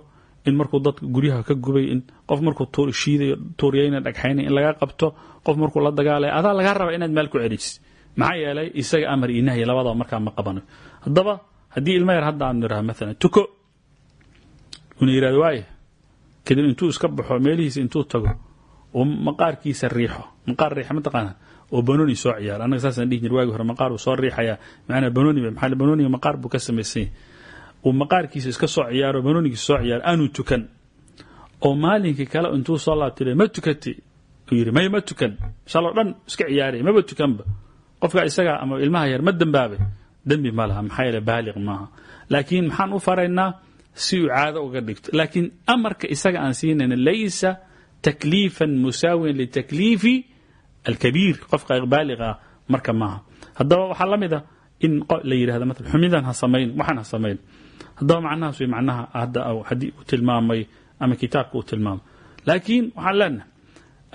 in markuu dadka guryaha ka gubay in qof markuu shiidayo tuuryayna dhagxaynay in laga qabto qof markuu la dagaalaya adaa lagaa rabaa inaad meel ku celisid. Maxaa yeelay isaga amar iyo nahyi labadaba markaa ma qabanayo haddaba haddii ilma yar hadda aanu nidhaha maalan tuko. Una yidhahdo waaya kadib intuu iska baxo meelihiisa intuu tago oo maqaarkiisa riixo. Maqaar riixa mataqaana oo banoni soo ciyaaro annaga saasaan dhihi jir waagi hore maqaar uu soo riixayaa. Macnaa banoni maxaa banoniga maqaar buu ka samaysan yahay uu maqaarkiisa iska soo ciyaaro banonigiisa soo ciyaaro aanuu tukan. Oo maalinkii kale intuu soo laabtay ma tukati? Uu yidhi may ma tukan. Shaloo dhan iska ciyaaray maba tukanba. Qofka isaga ama ilmaha yar ma dembaabay dembi ma laha maxaa yeele baaliq maaha. Laakiin maxaan u faraynaa si uu caado uga dhigto. Laakiin amarka isaga aan siinayna laysa takliifan musaawiyan litakliifi alkabiir qofka baaliqa ah marka maaha haddaba waxaa la mid a in la yidhahda maala xumidan ha samayn waxaan ha samayn. Haddaba macnahaas way macnaha hadda haddii uu tilmaamay ama kitaabka uu tilmaamay. Laakiin waxaan leenahay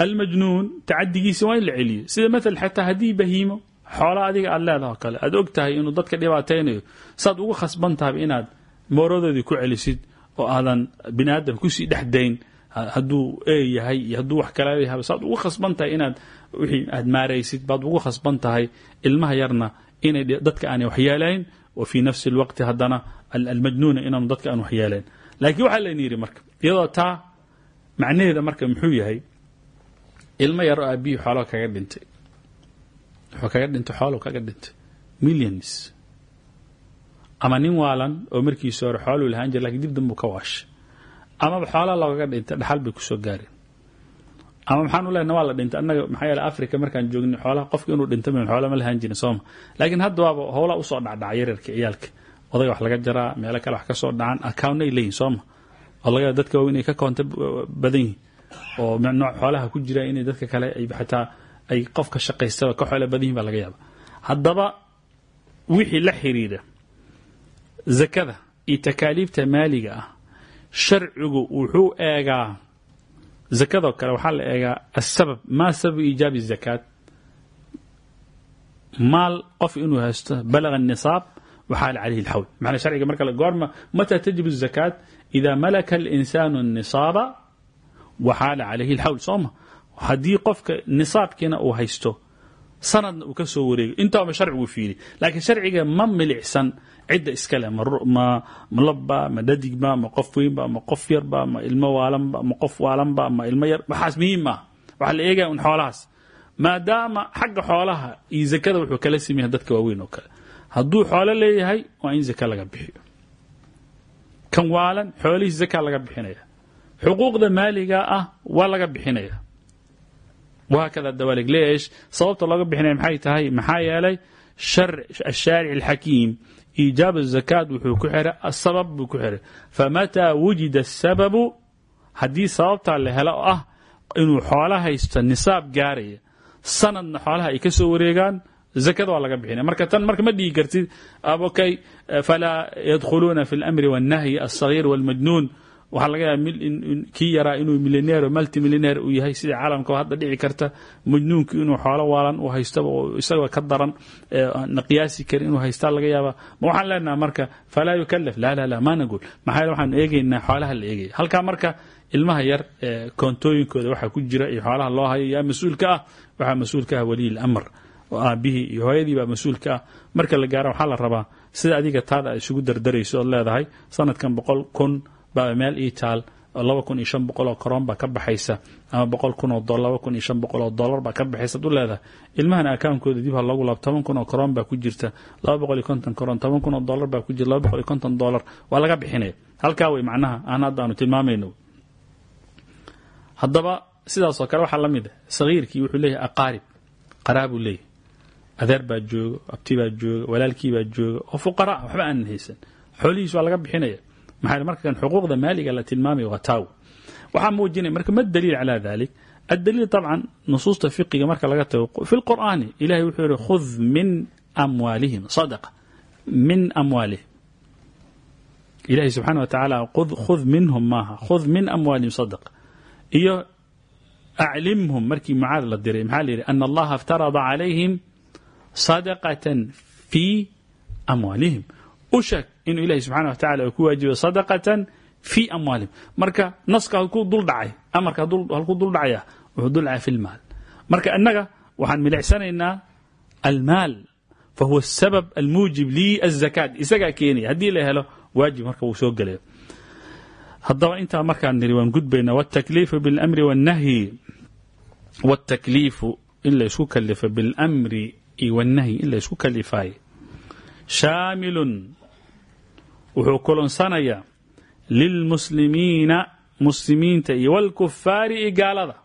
almajnuun tacadigiisa waa in la celiyo. Sida maala xataa haddii bahiimo xoola adiga aad leedaha kale aad og tahay inuu dadka dhibaataynayo saad ugu khasban tahay inaad moorodoodii ku celisid oo aadan bini aadam ku sii dhexdayn hadduu ee yahay iyo hadduu wax kale yahay saad ugu khasban tahay inaad wixii aad maaraysid baad ugu khasban tahay ilmaha yarna inay dadka aanay waxyeelayn wa fii nafsi alwaqti haddana almajnuuna inaanu dadka aan waxyeelayn laakiin waxaa layna yidhi marka iyadoo taa macnaheeda marka muxuu yahay ilmo yar oo aabihii xoolo kaga dhintay wuxuu kaga dhintay xoolo kaga dhintay millions ama nin waalan oo markiisa hore xooluu lahaan jira laakiin dib danbuu ka waashay amaba xoolaa loogaga dhintay dhaxal bay ku soo gaareen ama maxaan u lehna waa la dhintay. Annaga maxaa yeele africa markaan joognay xoolaha qofka inuu dhinta min xoola ma lahaan jirin sooma laakiin hadda waaba howlaa u soo dhacdhaca yararka ciyaalka odayga wax laga jaraa meelo kale wax ka soo dhacan accountnay leeyihiin sooma oo laga dadka waaweyn ay ka koonta badan yihiin oo nooc xoolaha ku jira inay dadka kale xataa ay qofka shaqaystaba ka xoolo badan yihiin baa laga yaaba haddaba wixii la xiriira zakada iyo takaaliifta maaliga ah sharcigu wuxuu eegaa zakadoo kale waxaa la eegaa asabab maa sababu iijaabi zakaat maal qof inuu haysto balaga nisaab waxaal calayhi lxawl macnaa sharciga marka goorma mataa tajibu zakaat idaa malaka alinsaanu nisaaba waxaala calayhi lxawl sooma haddii qofka nisaabkiina uu haysto sanadna uu ka soo wareego. Intaaba sharcigu fiiri laakiin sharciga ma milicsan cidda iskale ma labba ma dhadigba ma qof weynba ma qof yarba ma ilmo waalanba ma qof waalanba ma ilmo yar waxaas muhiim ah waxaa la eegaya un xoolahaas maadaama xagga xoolaha iyo zakada wuxuu kala simyahay dadka waaweyn oo kale hadduu xoolo leeyahay waa in zaka laga bixiyo kan waalan xoolihii zaka laga bixinaya xuquuqda maaliga ah waa laga bixinaya whakada dawalig leesh sababta looga bixinaya maxay tahay maxaa yeelay ashaaric alxakiim بحنا محي تهي محايا شر الشارع الحكيم إيجاب الزكاة وحكحرة السبب بكحرة فمتى وجد السبب حديث صوبت اللي هلا أه إنه حولها يست النصاب جارية سند حولها يكسو وريغان زكاة ولا بحنا مركة تن مركة ما دي كرتي أبوكي فلا يدخلون في الأمر والنهي الصغير والمجنون waxaa laga yaaba kii yaraa inuu milyaneer multi milyaneer uu yahay sida caalamka hadda dhici karta majnuunku inuu xoolo waalan uu haystaba oo isagoo ka daran na qiyaasi karin inuu haystaa laga yaaba ma waxaan leenaha marka falaa yukalaf laa laa laa ma nagul maxaa yeele waxaan eegaynaa xoolaha la eegaya halkaa marka ilmaha yar koontooyinkooda waxaa ku jira iyo xoolaha loo hayo yaa mas'uulka ah waxaa mas'uulka ah waliyi lamr oo aabihii iyo hooyadii baa mas'uulka ah. Marka la gaaro waxaa la rabaa sida adiga taada ay isugu dardarayso ood leedahay sanadkan boqol kun baa meel ii taal laba kun iyo shan boqol oo koron baa ka baxaysa ama boqol kun oo laba kun iyo shan boqol oo dollar baa ka baxaysa u leedahay. Ilmahana akaankooda dib ha laabo toban kun oo koron baa ku jirta laba boqol iyo konton koron toban kun oo dollar baa ku jirta laba boqol iyo konton dollar waa laga bixinaya halkaa wey macnaha aan hadda aanu tilmaamayno. Haddaba sidaasoo kale waxaa la mid ah sagiirkii wuxuu leeyahay aqaarib qaraabuu leeyahay. Adeer baa jooga abti jooga walaalkii baa jooga oo fuqaraa waxba aanan haysan. Xoolihiis waa laga bixinaya maxaa markan xuquuqda maaliga la tilmaamayo waa taaw. Waxaa muujinaya marka ma daliil calaa dalik addaliil طabcan nusuusta fiqiga marka laga tago fi lqur'aani ilahay wuxuu yihi khud min amwaalihim. Sadaqa. Min amwaalihim ilahay subxaana wa tacaala khud minhum maaha. Khud min amwaalihim. Sadaqa. Iyo aclimhum markii mucaad la diray maxaa la yidhi ana allaha iftarada calayhim sadaqatan fii amwaalihim. Ushak افترض عليهم صدقة في أموالهم أشك إنه إلهي سبحانه وتعالى يكون واجب صدقة في أموالهم مركا نسك هلكو دول دعي أمرك هلكو دول دعي وهو دول في المال مركا أنك وحن ملعسانينا المال فهو السبب الموجب للزكاة إساقا كيني هدي له له واجب مركا وسوق له هذا انت مركا نري ونقول بين والتكليف بالأمر والنهي والتكليف إلا يسو كلف بالأمر والنهي إلا يسو كلفاي شامل wuxuu kulonsanaya lilmuslimiina muslimiinta iyo walkufaari iyo gaalada.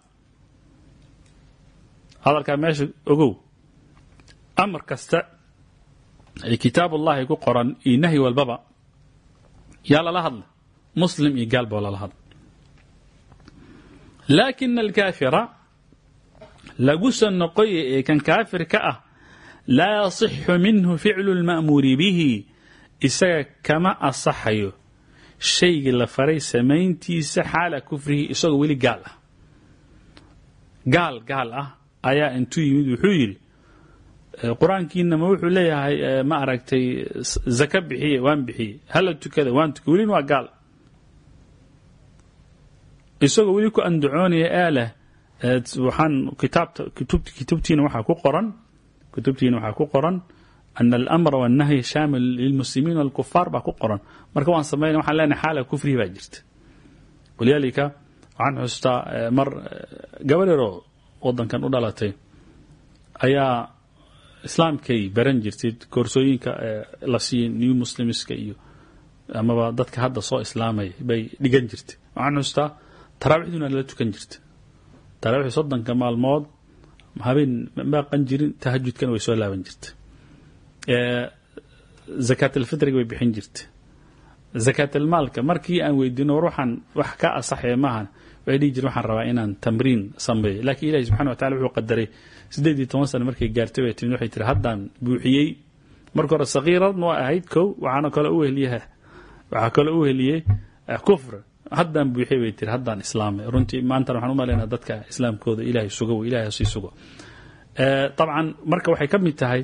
Hadalkaa meesha ogow. Amar kasta ay kitaabullahi ku qoran iyo nahyi walbaba yaa lala hadla muslim iyo gaal baa lala hadla laakina alkaafira lagusa noqoye ee kan kaafirka ah laa yasixu minhu ficlu lma'muuri bihi isaga kama asaxayo shaygii la faray samayntiisa xaala kufrihi isagoo weli gaal ah. Gaal gaal ah ayaa intuu yimid wuxuu yidhi qur'aankiina ma wuxuu leeyahay ma aragtay zaka bixiye waan bixiyey hala tukada waan tukay welina waa gaal. Isagoo weli ku andacoonaya ee leh waxaan kitaabta kutubtiina waxaa ku qoran kutubtiina waxaa ku qoran ana alamra wannahyi shaamil lilmuslimiin walkufaar baa ku qoran marka waan samayna waxaan leenahay xaala kufrihi baa jirta walidaalika waxaan xustaa mar gabar yaroo wadankan u dhalatay ayaa islaamkay baran jirtay koorsooyinka la siiya new muslimska iyo amaba dadka hadda soo islaamay bay dhigan jirtay waxaan xustaa taraawiixduna la tukan jirta taraawiix soddonka maalmood habeen maaqan jirin tahajudkana way soo zakaatalfitriga way bixin jirta zakaatalmaalka markii aan weydiino war wax ka asaxaya maahan. Waxay dhihi jireen waxaan rabaa inaan tamriin sameeyo laakiin ilahi subxana wa tacala wuxuu qadaray siddeed iyo toban sano markay gaartay bay timid. Waxay tiri haddaan buuxiyey marka hore sakiirad waa ahayd kow waxaana kale u wehliye waxaa kaloo u heliyey kufr. Haddaan buuxiyey bay tiri haddaan islaamay. Runtii maantana waxaan u malaynaa dadka islaamkooda ilaahay sugo ilahay hasii sugo. Dabcan marka waxay ka mid tahay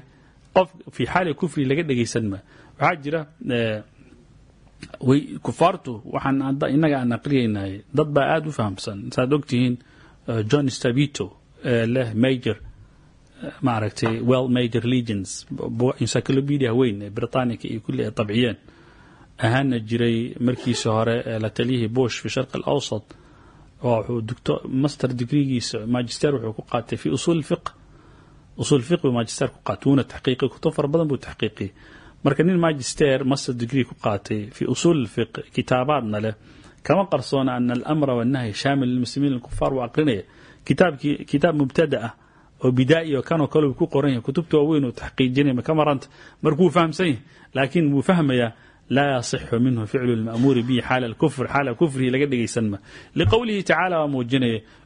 qof fii xaali kufri laga dhegaysan ma. Waxaa jira kufaartu waxaan innaga aan aqriyaynay dad baa aada u fahamsan. Saaad ogtihiin john stabito leh major ma aragtay well major legions encyclopedia weyn ee britanica iyo kulli ay tabciyeen. Ahaana jiray markiisa hore la taliyihii bush fi sharq alawsat oo wuxuu master degreegiisa magister wuxuu ku qaatay fi usuul fiq usuul fiq buu magister ku qaatay wuuna taxqiiqiyey kutub fara badan buu taxqiiqiyey marka nin magister master degree ku qaatay fi usuul fiq kitaabaadna leh kama qarsoona ana alamra wannahyi shaamil lilmuslimiin alkufaar waa aqrinaya kitaabkii kitaab mubtada ah oo bidaa'i oo kanoo kale ku qoran yahay kutubta waaweyn uu taxqiijinaya ma ka maranta? Markuu fahamsan yahay laakiin wuu fahmayaa laa yasixu minhu ficlu lma'muuri bihi xaala kufr xaala kufrihi laga dhegaysan ma. Liqowlihi tacala waa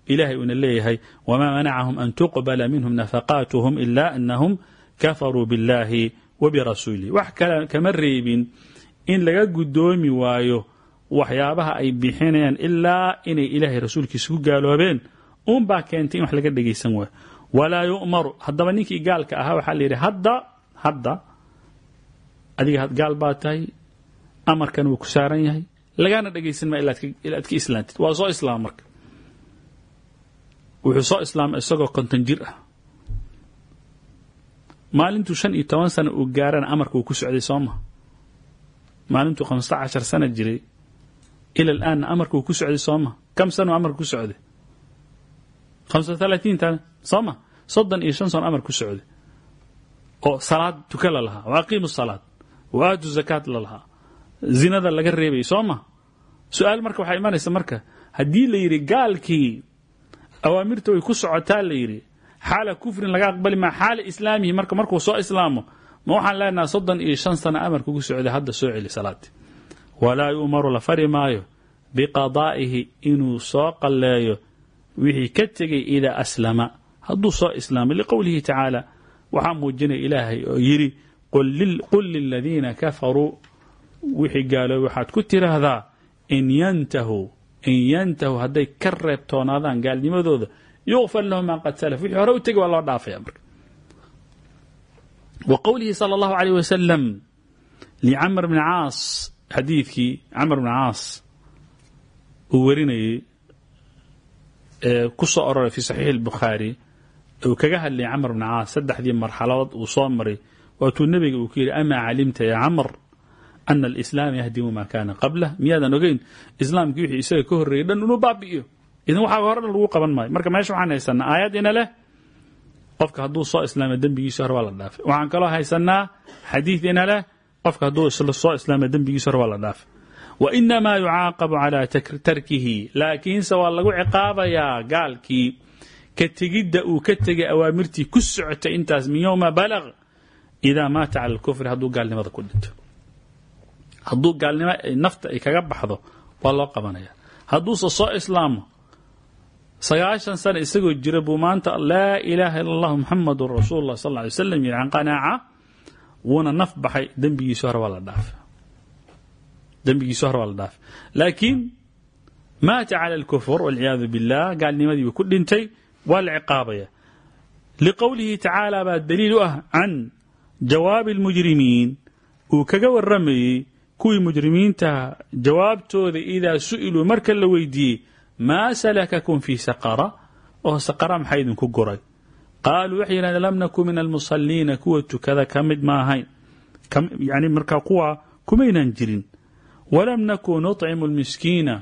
ilahay uuna leeyahay wamaa manacahum an tuqbala minhum nafaqaatuhum ila anahum kafaruu biاllahi wabirasuulih wax kale kama reebin in laga gudoomi waayo waxyaabaha ay bixinayaan ilaa inay ilaahay rasuulkiisa ku gaaloobeen. Uunbaa keentay in wax laga dhegaysan waayo. Walaa yu'maru. Haddaba ninkii gaalka ahaa waxaa la yidhi hadda hadda adiga gaal baa tahay amarkan wuu ku saaran yahay lagaana dhegaysan maa ilaa ad ka islaantid. Waa soo islaama marka wuxuu soo islaamay isagoo konton jir ah. Maalintuu shan iyo toban sana uu gaarana amarka uu ku socday soo ma? Maalintuu khamsa cashar sana jiray. Ila alaanna amarka uu ku socday soo ma? Kam sana amarka ku socday? Hamsa talaatiin tana soo ma? Soddon iyo shan sano amar ku socday. Oo salaad tuka la lahaa. Wa aqiimu salaad. Wa aatu zakaat la lahaa. Zinada laga reebayay soo ma? Su'aal marka waxaa imanaysa marka haddii la yidhi gaalkii awaamirta way ku socotaa la yidhi xaala kufrin laga aqbali maa xaala islaamihi marka markuu soo islaamo ma waxaan leenaha soddon iyo shan sano amarka ku socday hadda soo celi salaadii walaa yu'maru la fari maayo biqadaa'ihi inuu soo qalleeyo wixii ka tegay idaa aslama. Hadduu soo islaamay liqowlihi tacaala waxaa muujinaya ilaahay oo yidhi qul liladiina kafaruu wixii gaaloobay waxaad ku tiraahdaa in yantahuu in yantahuu hadday ka reebtoonaadaan gaalnimadooda yukfar lahu maa qad salaf. Wixii hore u tegay waa loo dhaafaya marka. Wa qowlihi sala allahu alayh wasalam licamr bni caas xadiidkii camr bni caas uu warinayey ee ku soo aroray fi saxiixi albukhaari uu kaga hadlayay camr bni caas saddexdii marxaladood uu soo maray waatuu nebiga uu ku yidhi amaa calimta ya camr ana alislaam yahdimu maa kaana qablah miyaadan ogeyn islaamkii wixii isaga ka horreeyay dhan inuu baabi'iyo idan waxaa hore lagu qaban maayo marka meesha waxaan haysanaa aayad ina leh qofka hadduu soo islaama dembigiisa hore waa la waxaan kaloo haysanaa xadiid ina leh qofka hadduu soo islaama dembigiisa hore waa la dhaafay wa inamaa yucaaqabu calaa tarkihi laakiinse waa lagu ciqaabayaa gaalkii ka tegidda uu ka tegay awaamirtii ku socotay intaas min yowma balag idaa maata cala alkufri hadduu gaalnimada ku dhinto hadduu gaalnimo nafta ay kaga baxdo waa loo qabanaya. Hadduuse soo islaamo sagaashan sana isagoo jira buu maanta laa ilaaha ila allah muxamadun rasuul lah sal ly slam yidhi can qanaaca wuuna naf baxay dembigiisi hore waa la dhaafay. Dembigiisi hore waa la dhaafay. Laakiin maata cala alkufr walciyaadu billah gaalnimadii buu ku dhintay waa la ciqaabaya. Liqowlihi tacaala baa daliil u ah can jawaabi almujrimiin uu kaga waramayey kuwii mujrimiintaha jawaabtooda idaa su'iluu marka la weydiiyey maa salakakum fii saqara? oo saqara maxaa idinku guray qaaluu waxay yidhahdeen lam naku min almusaliina kuwa tukada ka mid ma ahayn. Yani markaa kuwa kumaynan jirin. Walam naku nuطcimu lmiskiina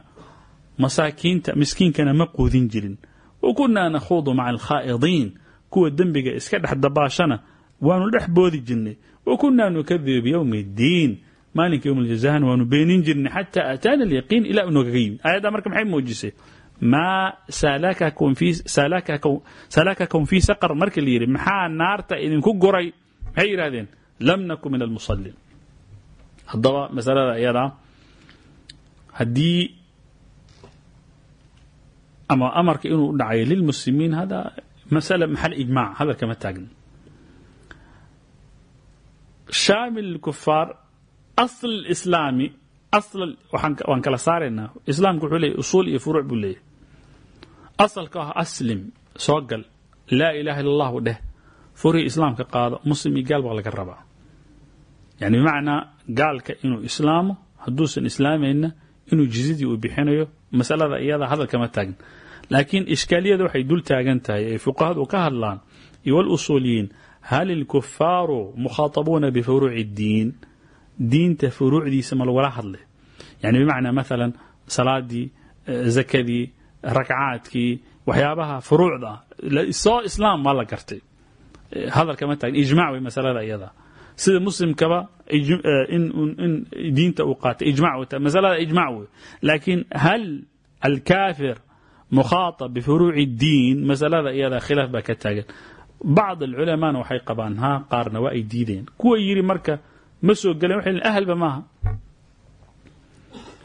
masaakiinta miskiinkana ma quudin jirin. Wa kunaa nakhuudu maca alkhaa'idiin kuwa dembiga iska dhex dabaashana waanu dhex boodi jirnay wa kunaa nukadibu biyowmi اddiin maalinka yowm ljazahana waanu beenin jirnay xataa aataana alyaqiin ilaa uu noogaga yimid. Aayadda marka maxay muujisay? Maa salakakum fii saqar marka la yidhi maxaa naarta idinku guray maxay yidhahdeen lam naku min almusaliin haddaba masalada iyadaa haddii ama amarka inuu u dhacayo lilmuslimiin hada masala maxal ijmac hadalka ma taagna shaamil kufaar asl islaami waan kala saaraynaa islaamku wuxuu leeyahy usuul iyo furuuc buu leeyahy asalka ah aslim soo gal laa ilaha illa allahu dheh furihii islaamka qaado muslim iyo gaal baa laga rabaa. Yani bimacnaa gaalka inuu islaamo hadduusan islaamayna inuu jizidii uu bixinayo masalada iyada hadalkama taagna laakiin ishkaaliyada waxay dul taagan tahay ay fuqahadu ka hadlaan iyo walusuuliyiin hal ilkufaaru mukhaatabuuna bifuruuci اddiin diinta furuucdiisa ma lagula hadlay yani bimacnaa maalan salaadii zakadii rakcaadkii waxyaabaha furuucda soo islaam waa la gartay. Hadalkama taagna ijmac wey masalada iyada. Sida muslimkaba in diinta uu qaatay ijmac masalada ijmac wey. Laakiin hal alkaafir mukhaaطab bifuruuci اddiin masalada iyada khilaaf baa ka taagan. Bacd alculamaana waxay qabaan ha qaarna waa ay diideen. Kuwa yidhi marka ma soo gelen waxay ahlba maaha.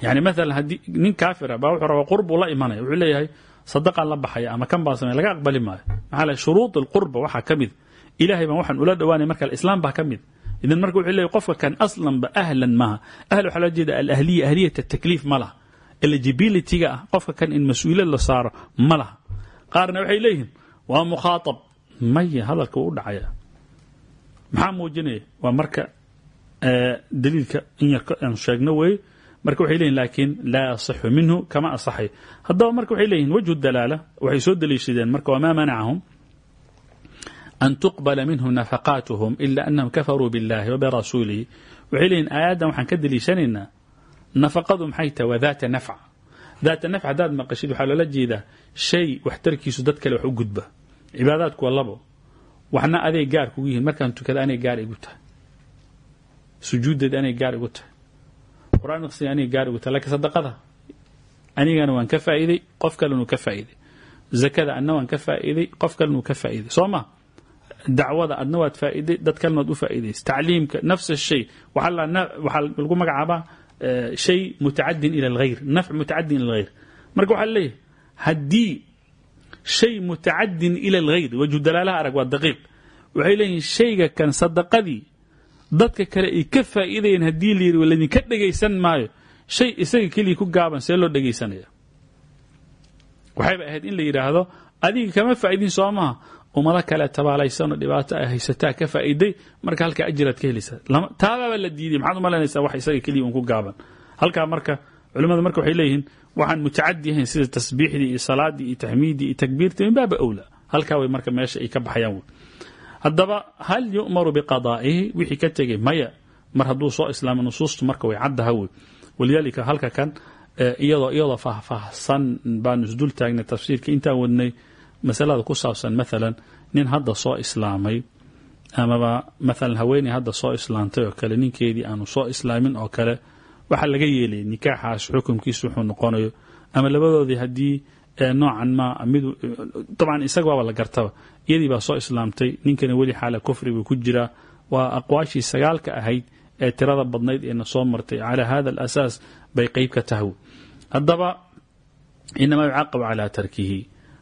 Yani maalan haddii nin kaafira baa wuxuu rabaa qurbuu la imanaya wuxuu leeyahay sadaqaan la baxaya ama kan baan samey laga aqbali maayo. Maxaa le shuruud alqurba waxaa ka mid. Ilahay baan waxaan ula dhowaanay marka islaam baa ka mid. Idan marka wuxuu leeyahy qofka kan aslanba ahlan maaha. Ahl waxaa loo jeeda alahliya ahliyat takliif ma laha. Eligibilityga ah qofka kan in mas'uuliyad la saaro ma laha. Qaarna waxay leeyihiin waa mukhaaطab maya hadalka wuu u dhacaya. Maxaa muujinaya? Waa marka daliilka in yar aan sheegno weeye marka waxay leyihin laakiin laa yaصixu minhu kama asaxayo haddaba marka waxay leeyihiin wajhu dalaala waxay soo daliishadeen. Marka wamaa manacahum? An tuqbala minhum nafaqaatuhum ila anahum kafaruu biاllahi wa birasuulihi. Waxay leeyihiin aayaddan waxaan ka daliishanaynaa. Nafaqadu maxay tahay? Waa daata nafc daata maqashid waxaa loola jeedaa shay waxtarkiisu dad kale wax u gudba. Cibaadaadku waa labo. Waxna aday gaar kugu yihiin. Markaan tukada anay gaar igu tahay sujuuddeed anay gaar igu tahay. Quraan naqsiga anay gaar igu tahay lakiin sadaqada. Anigana waan ka faa'iiday qof kalenu ka faa'iiday. Zakada adna waan ka faa'iiday qof kalenu ka faa'iiday. Soo ma? Adna waad faa'iiday dad kalena u faa'iidaysa tacliimka nafs shay waxaa lagu magacaabaa shay mutacadin ila alghayr nafc mutacadin ila alghayr. Marka waxaa leeyahay haddii shay mutacadin ila alghayr wajhu dalaalaha arag waa daqiiq. Waxay leeyihiin shayga kan sadaqadii dadka kale ay ka faa'iidayeen haddii la yidhi laydinka dhegaysan maayo. Shay isaga keliya ku gaaban see loo dhegaysanaya waxayba ahayd in la yidhaahdo adiga kama faa'iidin soo maha ummado kale tabaalaysanoo dhibaato ay haysataa ka faa'iiday marka halkaa ajiraad ka helaysaa taadaabaa la diiday maxaad umalaynaysaa wax isaga keliya un ku gaaban? Halkaa marka culimmadu marka waxay leeyihiin waxaan mutacadi ahayn sida tasbiixdii iyo salaaddii iyo taxmiiddii iyo takbiirtii min baaba awla halkaa way marka meesha ay ka baxayaan haddaba hal yu'maru biqadaa'ihi? Wixii ka tegey maya mar hadduu soo islaamo nusuustu marka way caddaha wey halka kan iyadoo iyadoo faahfaahsan baanu isdul taagnay tafsiirka intaan wadnay masalada ku saabsan maalan nin hadda soo islaamay amaba maalan haweeney hadda soo islaamtay oo kale ninkeedii aanu soo islaamin oo kale waxaa laga yeelay nikaaxaas xukunkiisu wuxuu noqonayo ama labadoodii haddii noocan ma mid dabcan isaga waaba la gartaba iyadii baa soo islaamtay ninkana weli xaala kufri buu ku jiraa. Waa aqwaashii sagaalka ahayd ee tirada badnayd eena soo martay. Calaa hada alasaas bay qeyb ka tahwi haddaba inamaa yucaaqab calaa tarkihi.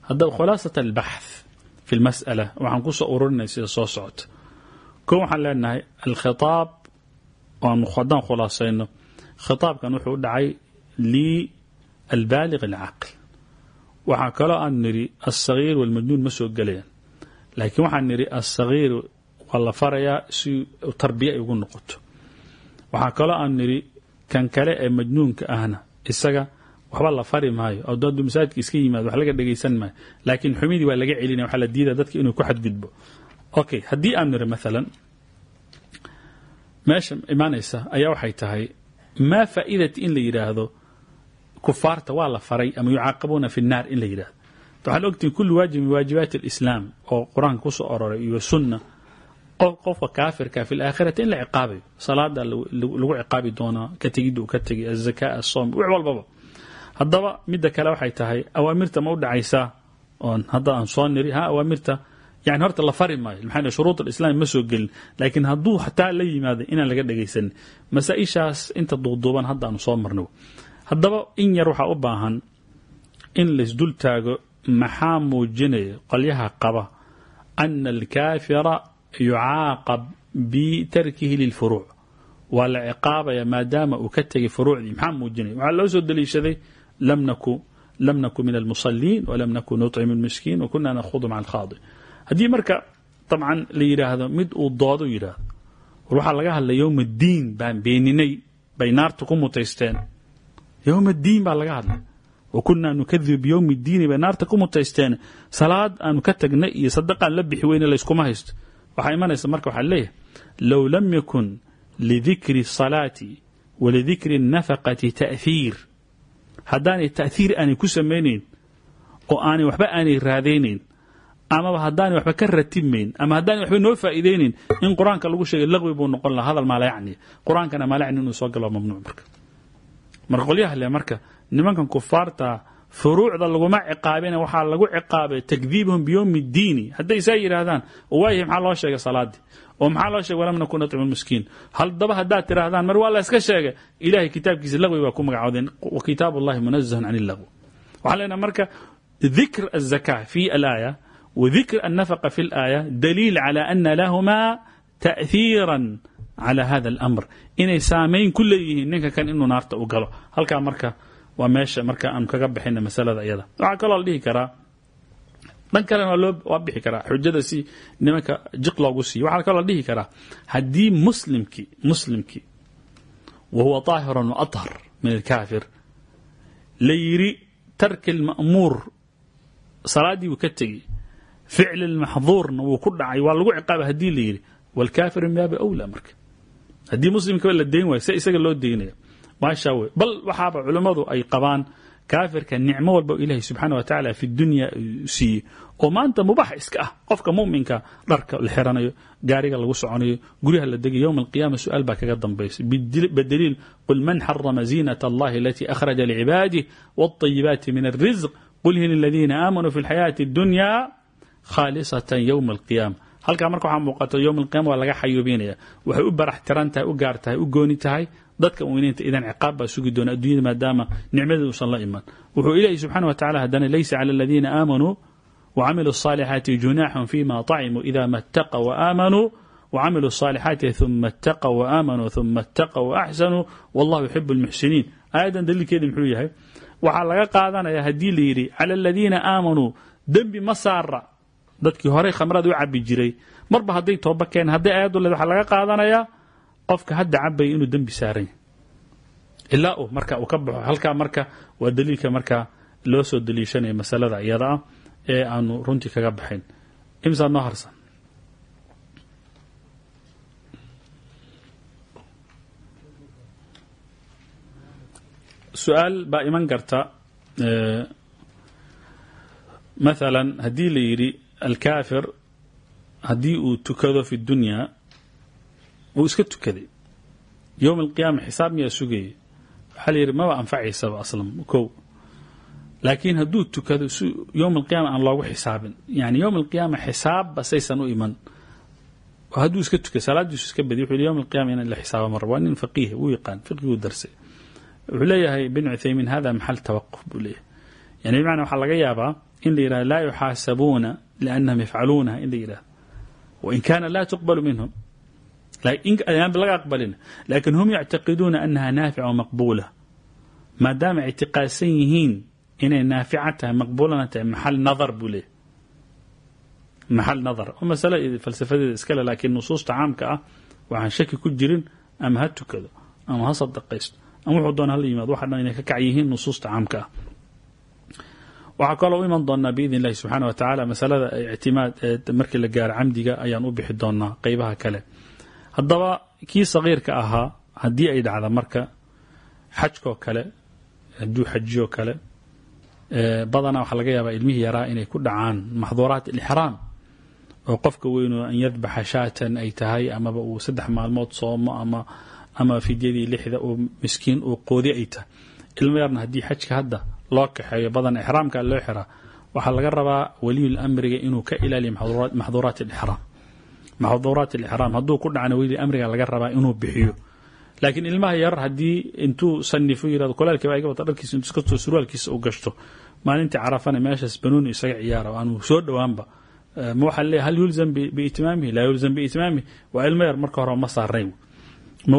Haddaba khulaasat albaxth fi lmas'ala waxaan ku soo ururinay sida soo socota. Ko waxaan leenahay alkhitaab waanu haddaan khulaasayno khitaabkan wuxuu u dhacay lialbaaliq alcaql waxaa kaloo aan nidhi alsagiir walmajnuun ma soo gelayaan laakiin waxaan nidhi alsagiir waa la farayaa si tarbiya ay ugu noqoto. Waxaa kaloo aan nidhi kan kale ee majnuunka ahna isaga waxba la fari maayo. Aduu masaajidka iska yimaado wax laga dhegaysan maayo. Laakiin xumidii waa laga celinaya waxaa la diidaya dadka inuu ku xadgudbo. Okay haddii aan nidhi maalan meesha imaanaysa ayaa waxay tahay maa faa'iidati in la yidhaahdo kufaarta waa la faray ama yucaaqabuuna fi nnaar in la yidhahdo waxaan ogtihin kulli waajib min waajibaati alislaam oo qur'aanka ku soo aroray iyo sunna qofka kaafirka fi laakhirati in la ciqaabayo salaada lagu ciqaabi doonaa ka tegidda uu ka tegay azaka asoom wax walbaba. Haddaba midda kale waxay tahay awaamirta ma u dhacaysaa oon hadda aan soo niri ha awaamirta yani horta la fari maayo maxaa shuruud alislaam ma soo gelin laakiin hadduu xataa la yimaado inaan laga dhagaysanin masaa-ishaas inta duuduuban hadda aanu soo marno. Haddaba in yar waxaa u baahan in laysdul taago maxaa muujinaya qolyaha qaba ana alkaafira yucaaqab bitarkihi lilfuruuc. Waa la ciqaabaya maadaama uu ka tegay furuucdii. Maxaa muujinaya? Waxaa loo soo daliishaday lam naku min almusaliin walam naku nuطcimu lmiskiin wakuna nakhudu maca alkhaadi. Haddii marka dabcan la yidhaahdo mid uu doodo yidhaahdo war waxaa laga hadlay yowm addiin baan beeninay bay naarta ku mutaysteen. Yowm addiin baa laga hadlay wa kunaa nukadibu biyowmi اddiini bay naarta ku mutaysteen salaad aanu ka tagnay iyo sadaqaan la bixi weyne layskuma haysto waxaa imanaysa marka waxaa leeyahay low lam yakun lidikri الصalaati walidikri الnafaqati ta'hiir haddaanay ta'hiir aanay ku samaynayn oo aanay waxba aanay raadaynayn amaba haddaanay waxba ka ratibmayn ama haddaanay waxba noo faa'iidaynayn in qur-aanka lagu sheegay laqwi buu noqon lahaa hadal maala yacni qur-aankana maala yacni inuu soo galo waa mamnuuc marka marka qolyaha le marka nimankan kufaarta furuucda laguma ciqaabina waxaa lagu ciqaabay takdiibuhum biyowmi اddiini hadday saa yidhaahdaan waayahay maxaa loo sheegay salaadii oo maxaa loo sheegay walam nakun nuطcimu lmiskiin haddaba haddaad tidhaahdaan mar waa la iska sheegay ilahay kitaabkiisa laqwi baa ku magacoodeen wa kitaab اllahi munazahun can illagwi waxaan leenaha marka dikr الzaka fi alaaya وذikr النفقة في الآية dليil على أن لahma تأثيirا على hذا الأمر inay saamayn ku leeyihiin ninka kan inuu naarta u galo halkaa marka waa meesha marka aan kaga bixina masalada iyada waxaa kaloo la dhihi karaa dhan kalena waa loo waa bixi karaa xujada si nimanka jiq loogu siiyo waxaa kaloo la dhihi karaa haddii muslimkii muslimkii wahuwa طaahir وأطhر min الكاafir la yiri tarki الma'muur salaadii uu ka tegi ficli maxduurna wuu ku dhacay waa lagu ciqaaba hadii la yidhi wlkaafir min baabi awla marka haddii muslimkaba la dayn waay se isaga loo daynaya maasha wey bal waxaaba culummadu ay qabaan kaafirka nicmo walba ilahi subxaana wa tacaala fi dunya siiyey oo maanta mubax iska ah qofka muminka dharka la xiranayo gaariga lagu soconayo guryaha la degayo yowma alqiyama su-aal baa kaga dambaysa badaliil qul man xarama ziinat allahi alatii akhraja licibaadih wاطayibaati min الrizq qul hi liladiina aamanuu fi اlxayaati اdunya khaalisatan yowma alqiyaama halkaa marka waxaa muuqato yowma alqiyama waa laga xayuubinaya waxay u barax tiran tahay u gaar tahay u gooni tahay dadka muminiinta idan ciqaab baa sugi doona addunyada maadaama nicmadii uusan la iman wuxuu ilaahi subxana wa tacala haddana laysa cala aladiina aamanuu wacamiluu الصaalixaati junaaxun fima طacimuu ida ma اtaqa waaaamanuu wcamiluu الصaalixaati ثuma اtaqa waaaamanuu ثuma اtaqa waaxsanuu wallahu yuxib اlmuxsiniin aayaddan daliilkeedi muxuu yahay waxaa laga qaadanaya haddii la yidhi cala aladiina aamanuu dembi ma saara dadkii horey khamrada u cabi jiray marba hadday tooba keen hadday aayaddu leed waxaa laga qaadanayaa qofka hadda cabaya inuu dembi saaran yahy ilaa uu marka uu ka baxo halkaa marka waa daliilka marka loo soo daliishanaya masalada iyada ah ee aanu runtii kaga baxayn. Imsaad noo harsan? Su'aal baa iman karta maala haddii la yidhi alkaafir haddii uu tukado fi dunya wuu iska tukaday. Yowma alqiyaama xisaab miyaa sugayay. Waxaa la yidhi maba anfacaysaba aslan kow. Laakiin hadduu tukado si yowma alqiyama aan loogu xisaabin. Yani yowma alqiyaama xisaabba saysan u iman. Hadduu iska tukay salaadiisu iska badiy wuxuu yidhi yowma alqiyama in la xisaaba mar waa nin faqiih wuu yaqaan fiqiguu darsay. Wuxuu leeyahay bin cuthaymiin hada maxal tawaquf? buu leeyahay. Yani bimacnaa waxaa laga yaabaa in la yidhahdo laa yuxaasabuuna liannahum yafcaluunaha in la yidhahdo. Wain kaana laa tuqbalu minhum laga aqbalina laakin hum yactaqiduuna annaha naafica wamaqbuula maadaama ictiqaadsan yihiin inay naafica tahay maqbuulana tahay maxal nadar buu leeyahy maxal nadar. Oo masale falsafadeeda iskale laakiin nusuusta caamka ah waxaan shaki ku jirin ama ha tukado ama ha sadaqaysto ama wuxuu doona hala yimaado. Waxa dhan inay ka kac yihiin nusuusta caamka ah. Waxaa kaloo u iman doonaa biidn illahi subxaana wa haddaba kii sagiirka ahaa haddii ay dhacda marka xajkoo kale hadduu xajiyoo kale badanaa waxaa laga yaabaa ilmihii yaraa inay ku dhacaan maxduuraat alixraam oo qofka weynu an yadbaxa shaatan ay tahay amaba uu saddex maalmood soomo ama ama fidyadii lixda uu miskiin uu qoodi ay tahay. Ilmo yarna haddii xajka hadda loo kaxeeyo badan ixraamka loo xiraa waxaa laga rabaa waliyul amriga inuu ka ilaaliyo maxduuraat alixraam maxduuraat alixraam hadduu ku dhacna weli amriga laga rabaa inuu bixiyo. Laakiin ilmaha yar haddii intuu sanifo yiraahdo kolaalkii baa iga wata dharkiisa intuu iskastoo surwaalkiisa u gashto maalintii carafana meeshaas banuuni isaga ciyaara oo aanu soo dhowaanba ma waxaa leeyahay hal yulzam biitmaamihi laa yulzam biitmaamihi waa ilmo yar marka hore ma saarnayn